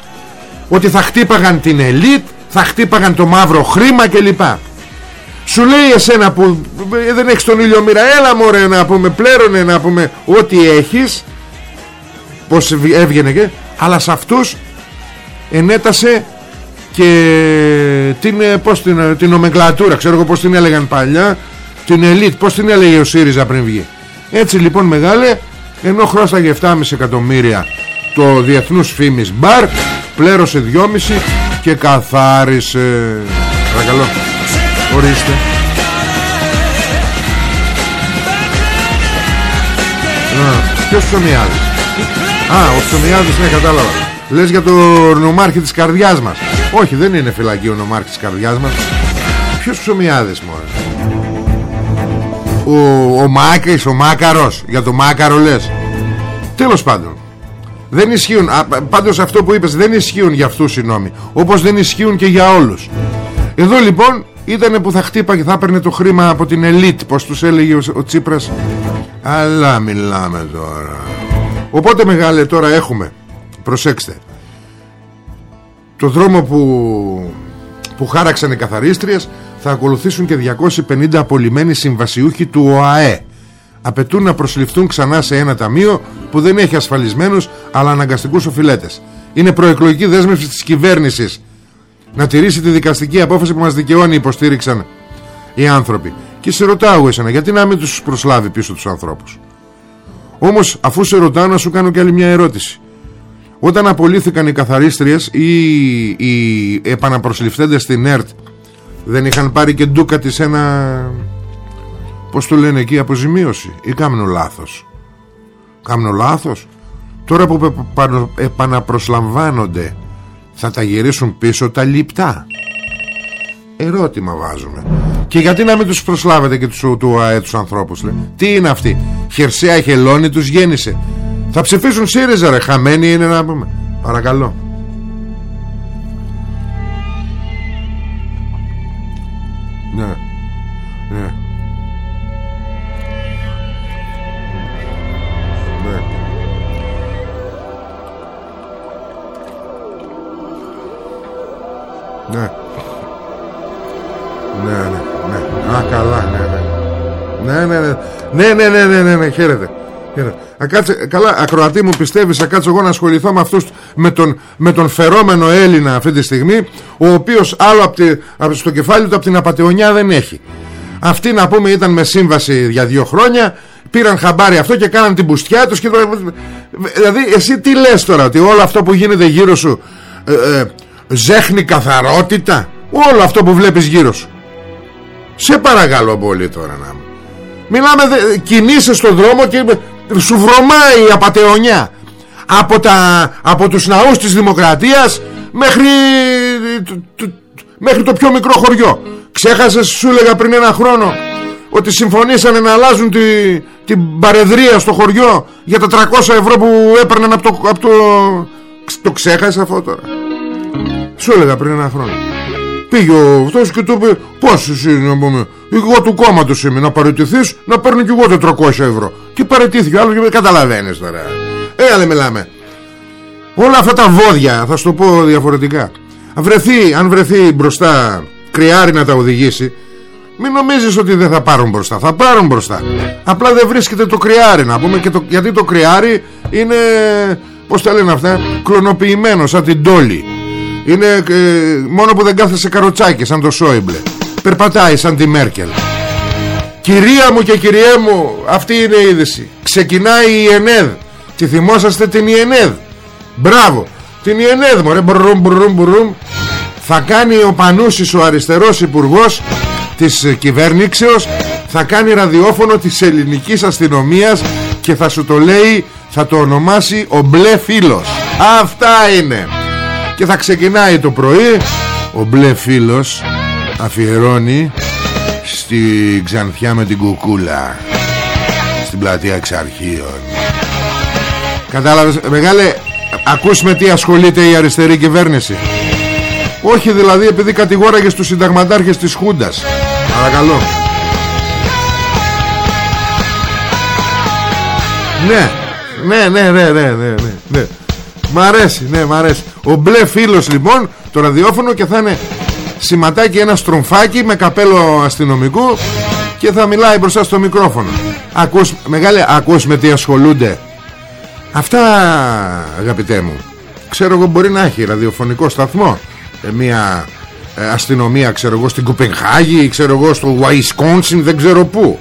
Ότι θα χτύπαγαν την ελίτ Θα χτύπαγαν το μαύρο χρήμα κλπ. Σου λέει εσένα που ε, δεν έχεις τον ήλιο μοίρα Έλα μωρέ να πούμε πλέρωνε να πούμε Ό,τι έχεις Πως έβγαινε και Αλλά σε αυτούς ενέτασε και την, ε, πώς την, ε, την ομεγκλατούρα ξέρω εγώ πως την έλεγαν παλιά την ελίτ πως την έλεγε ο ΣΥΡΙΖΑ πριν βγει. Έτσι λοιπόν μεγάλε ενώ χρώσταγε 7,5 εκατομμύρια το διεθνούς φήμης μπαρ πλέρωσε 2,5 και καθάρισε. Παρακαλώ. Ορίστε. Ποιος ψωμιάδης α ο ψωμιάδης ναι κατάλαβα. Λες για το νομάρχη της καρδιάς μας. Όχι δεν είναι φυλακή ο νομάρχης της καρδιάς μας. Ποιος ψωμιάδης μόνο ο, ο Μάκης, ο Μάκαρος. Για το Μάκαρο λες. Τέλος πάντων. Δεν ισχύουν, α, πάντως αυτό που είπες δεν ισχύουν για αυτούς οι νόμοι Όπως δεν ισχύουν και για όλους. Εδώ λοιπόν ήταν που θα χτύπαγε Θα έπαιρνε το χρήμα από την ελίτ Πως τους έλεγε ο, ο Τσίπρας. Αλλά μιλάμε τώρα Οπότε μεγάλε τώρα έχουμε Προσέξτε Το δρόμο που Που χάραξαν οι καθαρίστριες θα ακολουθήσουν και 250 απολυμμένοι συμβασιούχοι του ΟΑΕ. Απαιτούν να προσληφθούν ξανά σε ένα ταμείο που δεν έχει ασφαλισμένους αλλά αναγκαστικούς οφειλέτες. Είναι προεκλογική δέσμευση της κυβέρνησης να τηρήσει τη δικαστική απόφαση που μας δικαιώνει υποστήριξαν οι άνθρωποι. Και σε ρωτάω εσένα γιατί να μην τους προσλάβει πίσω τους ανθρώπους; Όμως αφού σε ρωτάω να σου κάνω και άλλη μια ερώτηση. Όταν απολύθηκαν οι καθαρίστριες ή οι επαναπροσληφθέντες στην ΕΡΤ δεν είχαν πάρει και ντούκα της ένα πως το λένε εκεί αποζημίωση ή κάμνο λάθος; Κάμνο λάθος; Τώρα που επαναπροσλαμβάνονται θα τα γυρίσουν πίσω τα λιπτά ερώτημα βάζουμε και γιατί να μην τους προσλάβετε και τους, του ΑΕ τους ανθρώπους λέει. τι είναι αυτοί; Χερσαία χελώνη τους γέννησε θα ψηφίσουν ΣΥΡΙΖΑ ρε χαμένοι είναι να πούμε παρακαλώ Ναι. Ναι. Ναι. Ναι. Ναι, ναι, ναι. Α, καλά, ναι, ναι. Ναι, ναι, ναι. Ναι, ναι, ναι, ναι, ναι, ναι, χαίρετε. Ακάτσε, καλά, ακροατή μου πιστεύεις, θα κάτσω εγώ να ασχοληθώ με αυτούς με τον, με τον φερόμενο Έλληνα αυτή τη στιγμή, ο οποίος άλλο από, τη, από στο κεφάλι του από την απαταιωνιά δεν έχει. Αυτοί να πούμε ήταν με σύμβαση για δύο χρόνια, πήραν χαμπάρι αυτό και κάναν την πουστιά τους. Και... Δηλαδή, εσύ τι λες τώρα, ότι όλο αυτό που γίνεται γύρω σου ε, ε, ζέχνει καθαρότητα, όλο αυτό που βλέπεις γύρω σου. Σε παρακαλώ πολύ τώρα να Μιλάμε, κινείσαι στον δρόμο και σου βρωμάει η απατεωνιά από, τα, από τους ναούς της δημοκρατίας μέχρι, μέχρι το πιο μικρό χωριό. Ξέχασες σου έλεγα πριν ένα χρόνο ότι συμφωνήσανε να αλλάζουν τη, την παρεδρία στο χωριό για τα 300 ευρώ που έπαιρναν από το, από το... το ξέχασε αυτό τώρα. Σου έλεγα πριν ένα χρόνο Πήγε ο αυτός και του είπε Πώς εσύ να πούμε Εγώ του κόμματος είμαι να παραιτηθείς Να παίρνω κι εγώ 400 ευρώ Και παραιτήθηκε ο άλλος και καταλαβαίνεις τώρα Ε μιλάμε. Όλα αυτά τα βόδια θα σου το πω διαφορετικά. Βρεθεί, Αν βρεθεί μπροστά κρυάρι να τα οδηγήσει μην νομίζεις ότι δεν θα πάρουν μπροστά. Θα πάρουν μπροστά. Απλά δεν βρίσκεται το κρυάρι να πούμε και το, Γιατί το κρυάρι είναι Πώς τα λένε αυτά Κλωνοποιημένο σαν την τόλη είναι ε, μόνο που δεν κάθεσε καροτσάκι σαν το Σόιμπλε. Περπατάει σαν τη Μέρκελ. Κυρία μου και κύριέ μου Αυτή είναι η είδηση. Ξεκινάει η ΕΝΕΔ Τη θυμόσαστε την ΕΝΕΔ Μπράβο. Την ΕΝΕΔ μωρέ. Μπρούμ, μπρούμ, μπρούμ. Θα κάνει ο Πανούσης ο αριστερός υπουργός Της κυβερνήσεως. Θα κάνει ραδιόφωνο της ελληνικής αστυνομίας Και θα σου το λέει Θα το ονομάσει ο μπλε φίλος. Αυτά είναι και θα ξεκινάει το πρωί. Ο μπλε φίλος Αφιερώνει Στη Ξανθιά με την κουκούλα. Στην πλατεία εξαρχείων Κατάλαβες Μεγάλε Ακούς με τι ασχολείται η αριστερή κυβέρνηση. Όχι δηλαδή επειδή κατηγόραγες στους συνταγματάρχες της Χούντας. Παρακαλώ. Ναι. Ναι ναι ναι ναι ναι, ναι. Μ' αρέσει, ναι, μ' αρέσει. Ο μπλε φίλος λοιπόν, το ραδιόφωνο και θα είναι σηματάκι ένα στρομφάκι με καπέλο αστυνομικού και θα μιλάει μπροστά στο μικρόφωνο. Ακούς, μεγάλε, ακούς με τι ασχολούνται. Αυτά αγαπητέ μου. Ξέρω εγώ μπορεί να έχει ραδιοφωνικό σταθμό. Ε, μια ε, αστυνομία ξέρω εγώ στην Κοπενχάγη, ξέρω εγώ στο Wisconsin, δεν ξέρω πού.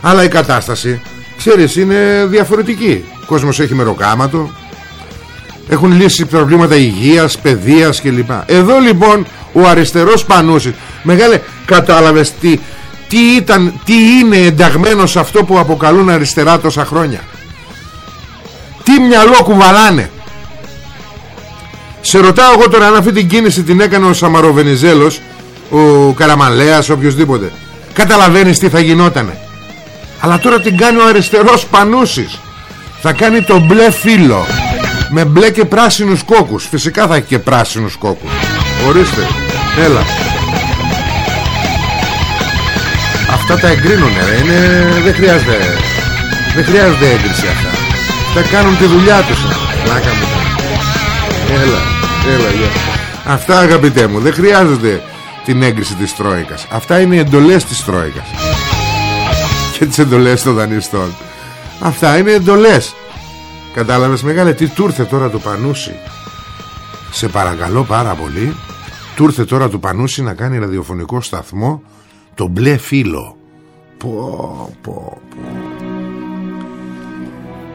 Αλλά η κατάσταση, ξέρεις, είναι διαφορετική. Ο κόσμος έχει μεροκάματο, έχουν λύσει προβλήματα υγείας, παιδείας κλπ. Εδώ λοιπόν ο αριστερός Πανούσης Μεγάλε κατάλαβες τι, τι, ήταν, τι είναι ενταγμένο σε αυτό που αποκαλούν αριστερά τόσα χρόνια; Τι μυαλό κουβαλάνε; Σε ρωτάω εγώ τώρα αν αυτή την κίνηση την έκανε ο Σαμαροβενιζέλος Ο Καραμαλέας, οποιοδήποτε Καταλαβαίνεις τι θα γινότανε. Αλλά τώρα την κάνει ο αριστερός Πανούσης. Θα κάνει το μπλε φύλλο με μπλε και πράσινους κόκκους. Φυσικά θα έχει και πράσινους κόκκους. Ορίστε. Έλα. Αυτά τα εγκρίνουνε είναι... Δεν χρειάζεται Δεν χρειάζεται έγκριση αυτά. Θα κάνουν τη δουλειά τους. Λάκα μου. Έλα Έλα για. Αυτά αγαπητέ μου Δεν χρειάζεται την έγκριση της Τρόικας. Αυτά είναι οι εντολές της Τρόικας. Και τις εντολές των δανειστών. Αυτά είναι εντολές Κατάλαβες μεγάλε τι του ήρθε τώρα το Πανούσι Σε παρακαλώ πάρα πολύ Του ήρθε τώρα το Πανούσι να κάνει ραδιοφωνικό σταθμό Το μπλε φύλλο Πω πω πω.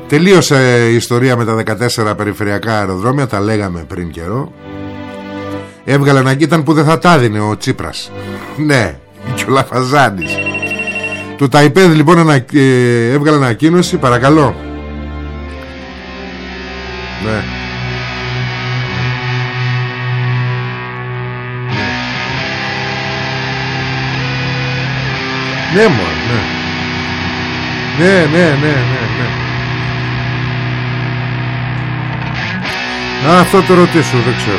Τελείωσε η ιστορία με τα 14 περιφερειακά αεροδρόμια Τα λέγαμε πριν καιρό. Έβγαλε να ήταν που δεν θα τα δίνει ο Τσίπρας. Ναι και ο Λαφαζάνης Το Ταϊπέδ λοιπόν ε, έβγαλε ανακοίνωση Παρακαλώ ναι. Ναι μόνο ναι. ναι Ναι ναι ναι ναι Α, αυτό το ρωτήσω δεν ξέρω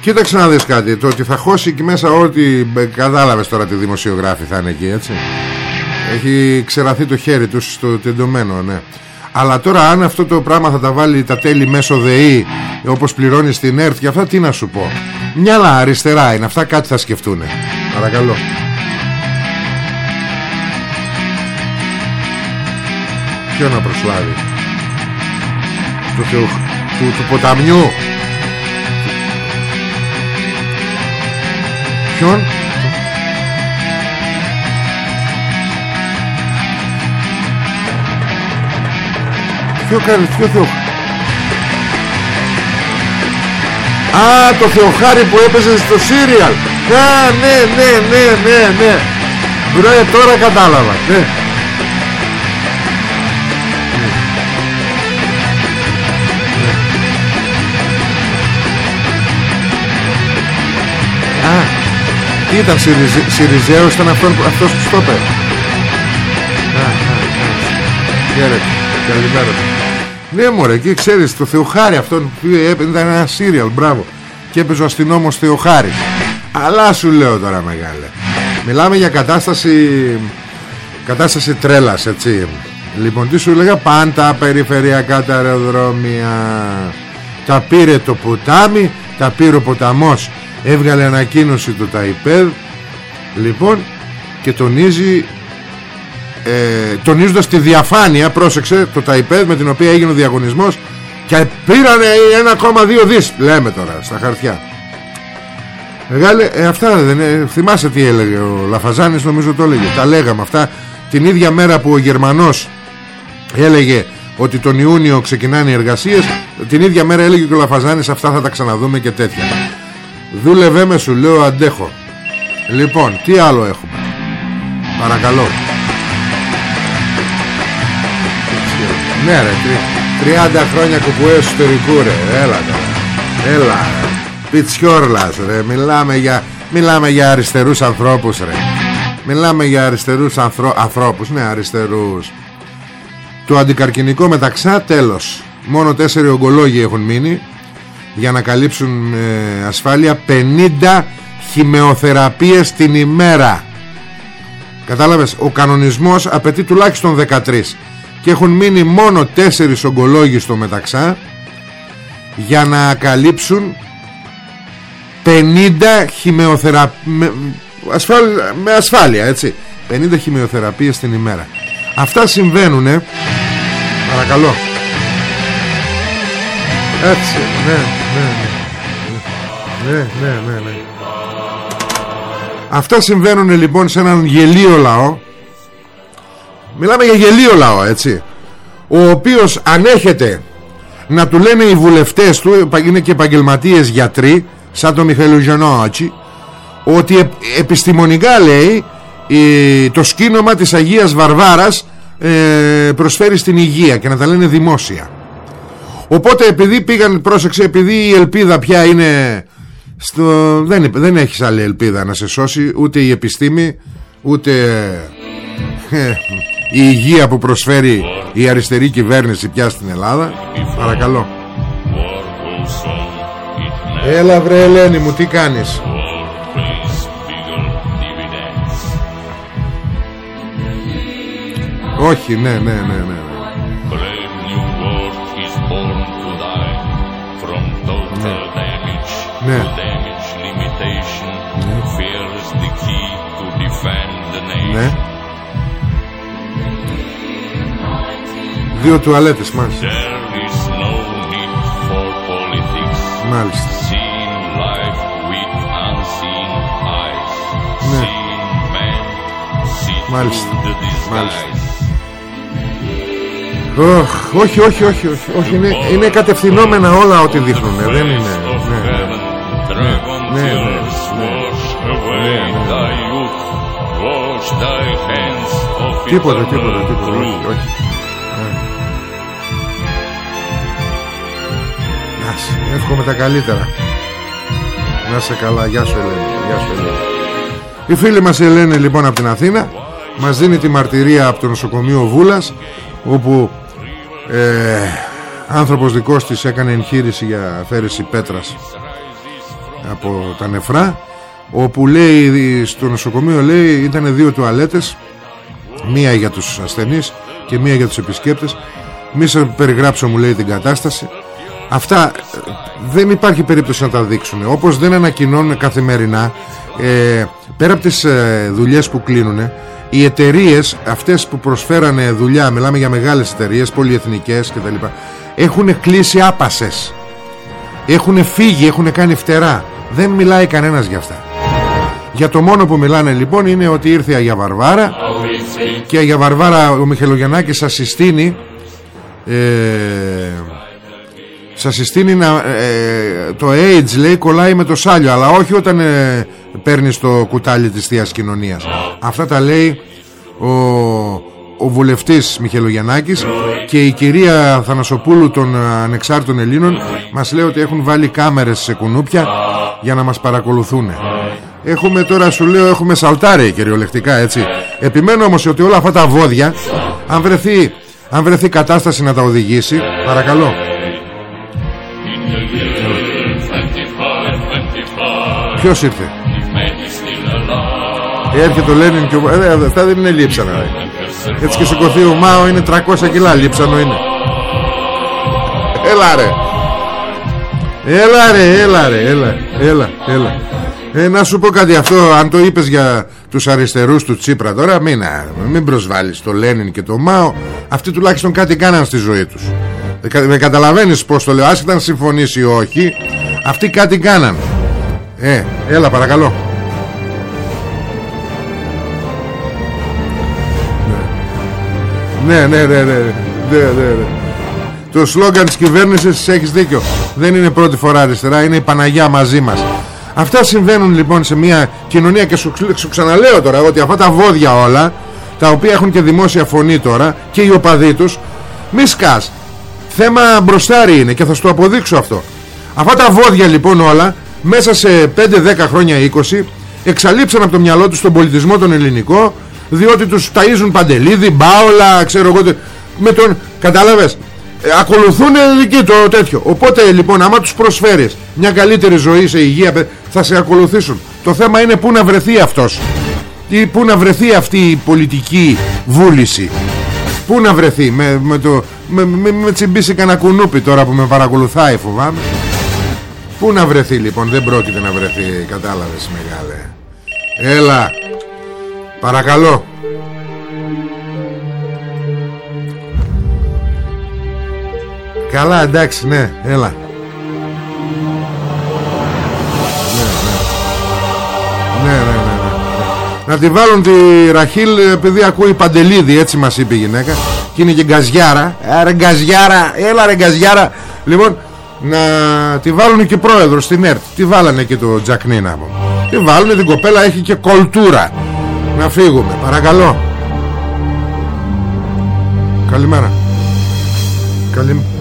Κοίταξε να δεις κάτι Το ότι θα χώσει εκεί μέσα ό,τι Κατάλαβες τώρα τι δημοσιογράφοι θα είναι εκεί έτσι Έχει ξεραθεί το χέρι τους στο τεντωμένο ναι αλλά τώρα αν αυτό το πράγμα θα τα βάλει τα τέλη μέσω ΔΕΗ Όπως πληρώνει στην ΕΡΤ και αυτά τι να σου πω. Μυαλά αριστερά είναι Αυτά κάτι θα σκεφτούν Παρακαλώ. Ποιο να προσλάβει; Του, του, του, του ποταμιού. Ποιον; Ποιο ποιο Θεοχάρη. Α, το Θεοχάρη που έπεσε στο σύριαλ. Α, ναι, ναι, ναι, ναι, ναι. Μπρε, τώρα κατάλαβα. Ναι. Τι ήταν Σιριζέος, ήταν αυτό, αυτός που στο είπε. Χαίρετε, καλημέρα. Ναι μωρέ και ξέρεις το Θεοχάρη αυτόν που ήταν ένα σύριαλ Μπράβο. Και έπαιζε ο αστυνόμος Θεοχάρη. Αλλά σου λέω τώρα μεγάλε Μιλάμε για κατάσταση Κατάσταση τρέλας έτσι. Λοιπόν τι σου έλεγα Πάντα περιφερειακά τα αεροδρόμια. Τα πήρε το ποτάμι Τα πήρε ο ποταμός Έβγαλε ανακοίνωση το ΤΑΙΠΕΔ Λοιπόν και τονίζει ε, Τονίζοντας τη διαφάνεια Πρόσεξε το ΤΑΙΠΕΔ με την οποία έγινε ο διαγωνισμός Και πήρανε 1,2 δις Λέμε τώρα στα χαρτιά. Μεγάλε, ε, αυτά δεν ε, θυμάσαι τι έλεγε ο Λαφαζάνης νομίζω το έλεγε τα λέγαμε αυτά. Την ίδια μέρα που ο Γερμανός έλεγε ότι τον Ιούνιο ξεκινάνε οι εργασίες την ίδια μέρα έλεγε και ο Λαφαζάνης αυτά θα τα ξαναδούμε και τέτοια δούλευε με σου λέω αντέχω λοιπόν τι άλλο έχουμε; Παρακαλώ ναι ρε 30 χρόνια κουπουέ εσωτερικού ρε έλα τώρα. Έλα πιτσιόρλας ρε. Μιλάμε για, μιλάμε για αριστερούς ανθρώπους ρε. Μιλάμε για αριστερούς ανθρω... ανθρώπους. Ναι αριστερούς. Το αντικαρκυνικό μεταξά τέλος. Μόνο τέσσερι ογκολόγοι έχουν μείνει για να καλύψουν ε, ασφάλεια. 50 χημεοθεραπείες την ημέρα. Κατάλαβες; Ο κανονισμός απαιτεί τουλάχιστον 13 και έχουν μείνει μόνο τέσσερις ογκολόγοι στο μεταξά για να καλύψουν 50 χημεοθεραπείες με, με ασφάλεια έτσι. 50 χημειοθεραπείες την ημέρα. Αυτά συμβαίνουν παρακαλώ. Έτσι ναι ναι ναι. Ναι ναι ναι, ναι. αυτά συμβαίνουν λοιπόν σε έναν γελίο λαό μιλάμε για γελίο λαό έτσι. Ο οποίος ανέχεται να του λένε οι βουλευτές του είναι και επαγγελματίες γιατροί σαν το Μιχαηλογεννότσι ότι επιστημονικά λέει το σκήνομα της Αγίας Βαρβάρας ε, προσφέρει στην υγεία και να τα λένε δημόσια. Οπότε επειδή πήγαν πρόσεξε επειδή η ελπίδα πια είναι στο, δεν, δεν έχεις άλλη ελπίδα να σε σώσει ούτε η επιστήμη ούτε ε, η υγεία που προσφέρει η αριστερή κυβέρνηση πια στην Ελλάδα. Παρακαλώ. Έλα βρε Ελένη μου τι κάνεις; Όχι ναι ναι ναι ναι Ναι. Ναι. Δύο τουαλέτες μάλιστα. Μάλιστα. Ναι. Μάλιστα. Μάλιστα. Oh, όχι, όχι, όχι, όχι, όχι είναι, είναι κατευθυνόμενα όλα ό,τι δείχνουν. Δεν είναι. Ναι, ναι, ναι, ναι, Τίποτα, τίποτα, τίποτα, όχι, όχι. Να εύχομαι τα καλύτερα. Να σε καλά, γεια σου Ελένη, γεια σου Ελένη. Η φίλη μας η Ελένη λοιπόν από την Αθήνα μας δίνει τη μαρτυρία από το νοσοκομείο Βούλας όπου ε, άνθρωπος δικός της έκανε εγχείρηση για αφαίρεση πέτρας από τα νεφρά όπου λέει στο νοσοκομείο λέει ήταν δύο τουαλέτες μία για τους ασθενείς και μία για τους επισκέπτες. Μη σε περιγράψω μου λέει την κατάσταση αυτά ε, δεν υπάρχει περίπτωση να τα δείξουν. Όπως δεν ανακοινώνουν καθημερινά ε, πέρα από τις ε, δουλειές που κλείνουν οι εταιρείες αυτές που προσφέρανε δουλειά μιλάμε για μεγάλες εταιρείες, πολυεθνικές κτλ έχουν κλείσει άπασες. Έχουν φύγει, έχουν κάνει φτερά. Δεν μιλάει κανένας για αυτά. Για το μόνο που μιλάνε λοιπόν είναι ότι ήρθε η Αγία Βαρβάρα και η Αγία Βαρβάρα ο Μιχελογεννάκης σας συστήνει ε, σας συστήνει να, ε, το AIDS λέει κολλάει με το σάλιο αλλά όχι όταν ε, παίρνεις το κουτάλι της Θείας Κοινωνίας. Αυτά τα λέει ο, ο βουλευτής Μιχελογιαννάκης και η κυρία Θανασοπούλου των ανεξάρτητων Ελλήνων μας λέει ότι έχουν βάλει κάμερες σε κουνούπια για να μας παρακολουθούν Έχουμε τώρα σου λέω έχουμε σαλτάρει κυριολεκτικά έτσι. Επιμένω όμως ότι όλα αυτά τα βόδια Αν βρεθεί, αν βρεθεί κατάσταση να τα οδηγήσει Παρακαλώ Ποιος ήρθε; Έρχεται ο Λένιν και ο... Ε, αυτά δεν είναι λείψανα ρε. Έτσι και σηκωθεί ο Μάο είναι 300 κιλά Λείψανο είναι Έλα ρε Έλα ρε, έλα ρε, έλα, έλα, έλα. Ε, να σου πω κάτι αυτό, αν το είπες για τους αριστερούς του Τσίπρα τώρα, μην, μην προσβάλλεις το Λένιν και το Μάο. Αυτοί τουλάχιστον κάτι κάναν στη ζωή τους. Ε, με καταλαβαίνεις πως το λέω, άσχετα να συμφωνήσει ή όχι, αυτοί κάτι κάναν. Ε, έλα παρακαλώ. Ναι, ναι, ναι, ναι, ναι, ναι, ναι. Το σλόγκαν της κυβέρνησης έχεις δίκιο. Δεν είναι πρώτη φορά αριστερά Είναι η Παναγιά μαζί μας. Αυτά συμβαίνουν λοιπόν σε μια κοινωνία Και σου, σου ξαναλέω τώρα ότι αυτά τα βόδια όλα Τα οποία έχουν και δημόσια φωνή τώρα Και οι οπαδοί τους Μη σκάς. Θέμα μπροστάρι είναι και θα σου το αποδείξω αυτό. Αυτά τα βόδια λοιπόν όλα Μέσα σε 5-10 χρόνια 20 Εξαλείψαν από το μυαλό τους τον πολιτισμό τον ελληνικό Διότι τους ταΐζουν παντελίδι, μπάολα, ξέρω εγώ με τον, κατάλαβες ε, ακολουθούν δική το τέτοιο. Οπότε λοιπόν άμα τους προσφέρεις μια καλύτερη ζωή σε υγεία θα σε ακολουθήσουν. Το θέμα είναι πού να βρεθεί αυτός. Ή πού να βρεθεί αυτή η πολιτική βούληση. Πού να βρεθεί με, με, το, με, με, με τσιμπήσει κανένα κουνούπι τώρα που με παρακολουθάει φοβάμαι πού να βρεθεί λοιπόν δεν πρόκειται να βρεθεί κατάλαβες μεγάλε. Έλα παρακαλώ. Καλά εντάξει ναι έλα. Ναι, ναι, ναι, ναι, Να τη βάλουν τη Ραχίλ επειδή ακούει Παντελίδη έτσι μας είπε η γυναίκα. Και είναι και γκαζιάρα. Άρα γκαζιάρα έλα ρε γκαζιάρα. Λοιπόν να τη βάλουν και πρόεδρος στην ΕΡΤ. Τη βάλανε και το Τζακνίνα Τη βάλουν την κοπέλα έχει και κολτούρα. Να φύγουμε παρακαλώ. Καλημέρα. Καλημέρα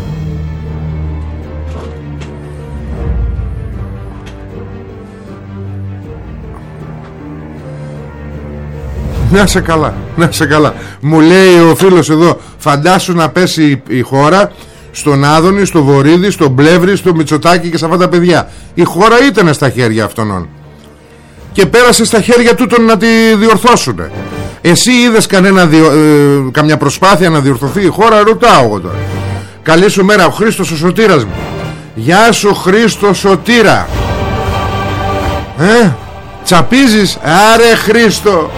Να σε καλά, να σε καλά. Μου λέει ο φίλος εδώ, φαντάσου να πέσει η χώρα στον Άδωνη, στο Βορύδη, στον Πλεύρη, στο Μητσοτάκη και σε αυτά τα παιδιά. Η χώρα ήταν στα χέρια αυτών. Και πέρασε στα χέρια τούτων να τη διορθώσουν. Εσύ είδες κανένα διο, ε, καμιά προσπάθεια να διορθωθεί η χώρα, ρωτάω εγώ τώρα. Καλή σου μέρα, ο Χρήστος ο Σωτήρας μου. Γεια σου Χρήστο Σωτήρα. Ε, τσαπίζεις, άρε Χρήστο.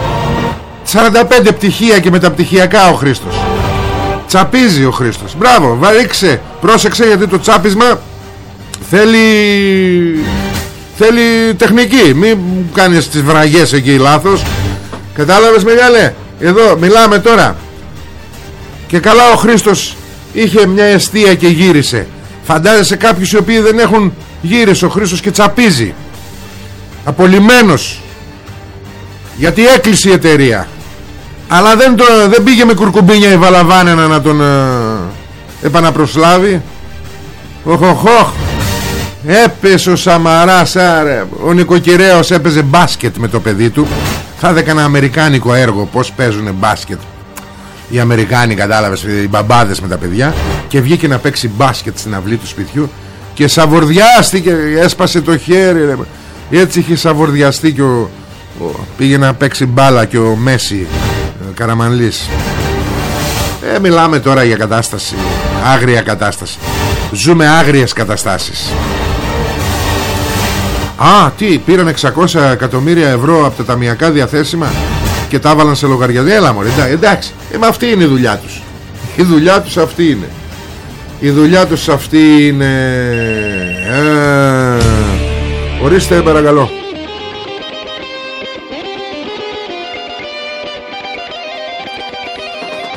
45 πτυχία και μεταπτυχιακά ο Χρήστος Τσαπίζει ο Χρήστος. Μπράβο βαρίξε Πρόσεξε γιατί το τσάπισμα Θέλει Θέλει τεχνική. Μην κάνεις τις βραγές εκεί λάθος. Κατάλαβες μεγάλε Εδώ μιλάμε τώρα. Και καλά ο Χρήστος Είχε μια αιστεία και γύρισε. Φαντάζεσαι κάποιους οι οποίοι δεν έχουν Γύρισε. Ο Χρήστος και τσαπίζει. Απολυμένος. Γιατί έκλεισε η εταιρεία αλλά δεν, το, δεν πήγε με κουρκουμπίνια η Βαλαβάνενα να τον ε, επαναπροσλάβει. Οχοχοχ. Έπεσε ο Σαμαράς άρε. Ο νοικοκυρέος έπαιζε μπάσκετ με το παιδί του. Θα έδε κανένα αμερικάνικο έργο Πως παίζουν μπάσκετ. Οι Αμερικάνοι κατάλαβες Οι μπαμπάδες με τα παιδιά. Και βγήκε να παίξει μπάσκετ στην αυλή του σπιτιού Και σαβορδιάστηκε Έσπασε το χέρι Έτσι είχε σαβορδιαστεί και ο, Πήγε να παίξει μπάλα και ο Μέση Καραμανλής ε, Μιλάμε τώρα για κατάσταση Άγρια κατάσταση Ζούμε άγριες καταστάσεις Α, τι, πήραν 600 εκατομμύρια ευρώ από τα ταμιακά διαθέσιμα και τα έβαλαν σε λογαριασμό. Έλα μωρέ, εντάξει, ε, μα αυτή είναι η δουλειά τους. Η δουλειά τους αυτή είναι. Η δουλειά τους αυτή είναι... Ε, ορίστε παρακαλώ.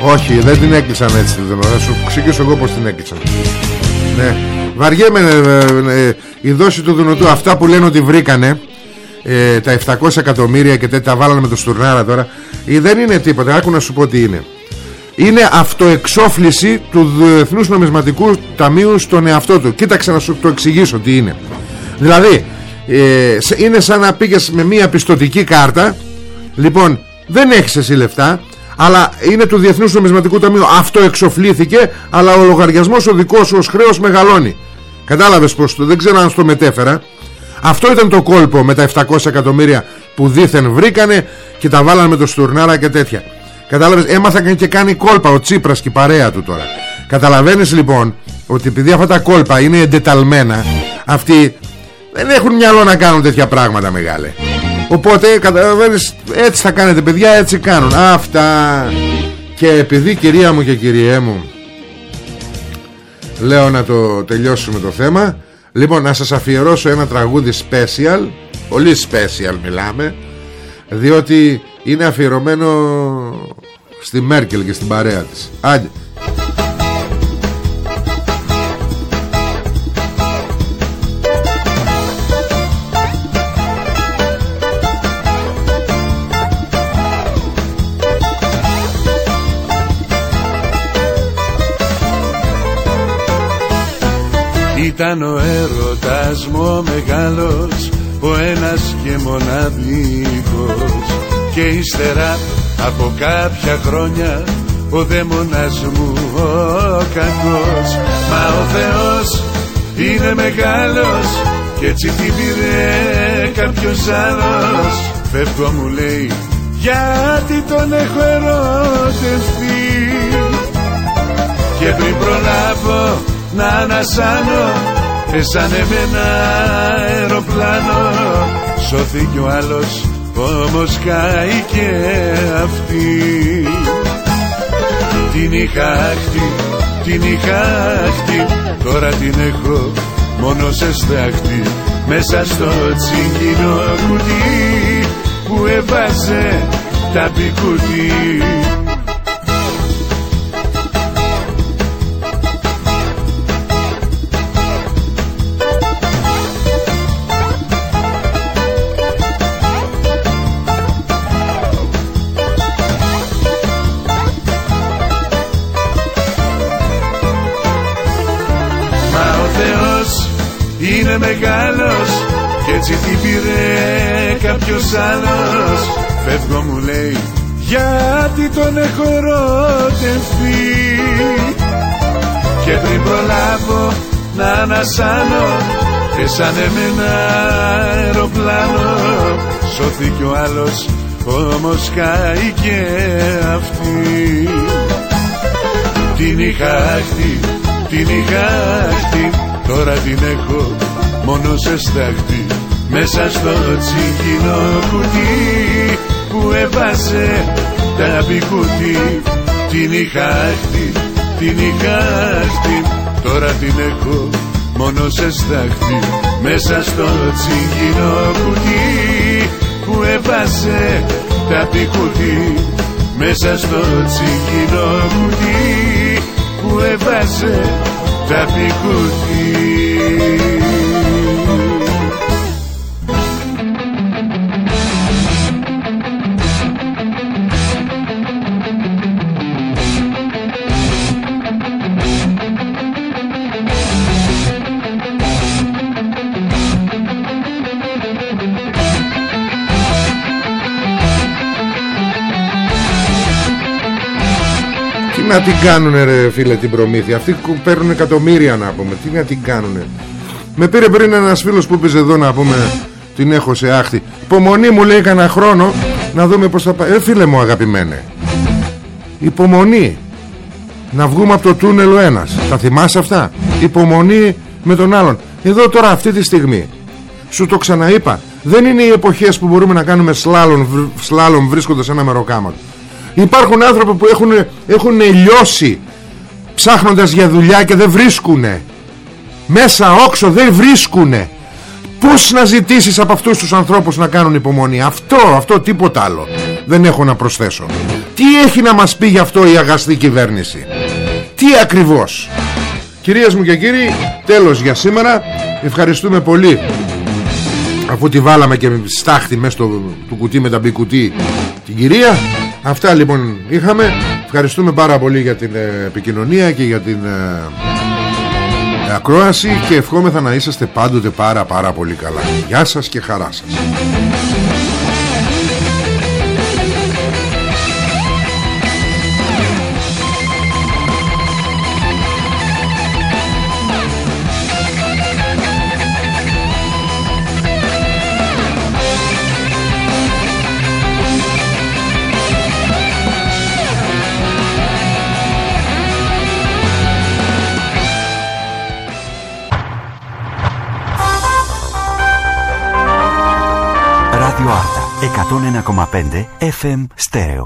Όχι δεν την έκλεισαν έτσι Θα σου εξηγήσω εγώ πως την έκλεισαν Ναι. Βαριέμαι ε, ε, ε, η δόση του Δουνουτού. Αυτά που λένε ότι βρήκανε ε, Τα 700 εκατομμύρια και τέτοια βάλανε με το στουρνάρα τώρα ε, Δεν είναι τίποτα. Άκου να σου πω τι είναι. Είναι αυτοεξόφληση του Εθνούς Νομισματικού Ταμείου στον εαυτό του. Κοίταξε να σου το εξηγήσω τι είναι. Δηλαδή ε, είναι σαν να πήγες με μια πιστοτική κάρτα. Λοιπόν δεν έχεις εσύ λεφτά αλλά είναι του Διεθνούς Νομισματικού Ταμείου. Αυτό εξοφλήθηκε αλλά ο λογαριασμός ο δικός σου ως χρέος μεγαλώνει. Κατάλαβες πως το δεν ξέρω αν στο μετέφερα. Αυτό ήταν το κόλπο με τα 700 εκατομμύρια που δήθεν βρήκανε και τα βάλανε με το στουρνάρα και τέτοια. Κατάλαβες έμαθα και κάνει κόλπα ο Τσίπρας και η παρέα του τώρα. Καταλαβαίνεις λοιπόν ότι επειδή αυτά τα κόλπα είναι εντεταλμένα αυτοί δεν έχουν μυαλό να κάνουν τέτοια πράγματα μεγάλε οπότε καταλαβαίνεις έτσι θα κάνετε παιδιά έτσι κάνουν. Αυτά. Και επειδή κυρία μου και κυριέ μου λέω να το τελειώσουμε το θέμα λοιπόν να σας αφιερώσω ένα τραγούδι special. Πολύ special μιλάμε διότι είναι αφιερωμένο στη Μέρκελ και στην παρέα της. Άντε Ήταν ο έρωτας μου μεγάλος Ο ένας και μοναδικός. Και ύστερα από κάποια χρόνια Ο δαίμονας μου ο κακός. Μα ο Θεός είναι μεγάλος Και έτσι την πήρε κάποιος άλλος. Φεύγω μου λέει γιατί τον έχω ερωτευτεί; Και πριν προλάβω να ανασάνω Πέσανε με ένα αεροπλάνο. Σώθηκε ο άλλος όμως καεί και αυτή. Την είχα άχτη, την είχα άχτη Τώρα την έχω μόνο σε στάχτη. Μέσα στο τσιγκινό κουτί Που έβαζε τα πικουτί να ανασάνω πέσανε με ένα αεροπλάνο. Σώθηκε ο άλλος όμως καεί και αυτή. Την είχα άχτη, την είχα άχτη Τώρα την έχω μόνο σε στάχτη. Μέσα στο τσίγκινο κουτί Που έβαζε τα πικούτι Την είχα άχτη, την είχα άχτη Τώρα την έχω μόνο σε στάχτη Μέσα στο τσίγκινο κουτί Που έβαζε τα πικούτι Μέσα στο τσίγκινο κουτί Που έβαζε τα να την κάνουνε ρε φίλε την προμήθεια. Αυτοί παίρνουν εκατομμύρια να πούμε. Τι να την κάνουνε. Με πήρε πριν ένας φίλος που έπαιζε εδώ να πούμε Την έχω σε άχτη Υπομονή μου λέει κανένα χρόνο Να δούμε πως θα πάει Ε φίλε μου αγαπημένε. Υπομονή. Να βγούμε από το τούνελ ο ένας. Θα θυμάσαι αυτά; Υπομονή με τον άλλον. Εδώ τώρα αυτή τη στιγμή. Σου το ξαναείπα. Δεν είναι οι εποχές που μπορούμε να κάνουμε σλάλον, σλάλον βρίσκοντας ένα μεροκάματο Υπάρχουν άνθρωποι που έχουν, έχουν λιώσει ψάχνοντας για δουλειά και δεν βρίσκουνε. Μέσα όξο δεν βρίσκουνε. Πώς να ζητήσεις από αυτούς τους ανθρώπους να κάνουν υπομονή. Αυτό, αυτό τίποτα άλλο. Δεν έχω να προσθέσω. Τι έχει να μας πει γι' αυτό η αγαστή κυβέρνηση; Τι ακριβώς; Κυρίες μου και κύριοι, τέλος για σήμερα. Ευχαριστούμε πολύ αφού τη βάλαμε και στάχτη μέσα στο του κουτί με τα μπικουτί την κυρία Αυτά λοιπόν είχαμε Ευχαριστούμε πάρα πολύ για την ε, επικοινωνία και για την ακρόαση και ευχόμεθα να είσαστε πάντοτε πάρα πάρα πολύ καλά. Γεια σας και χαρά σας. 101,5 FM Στέρεο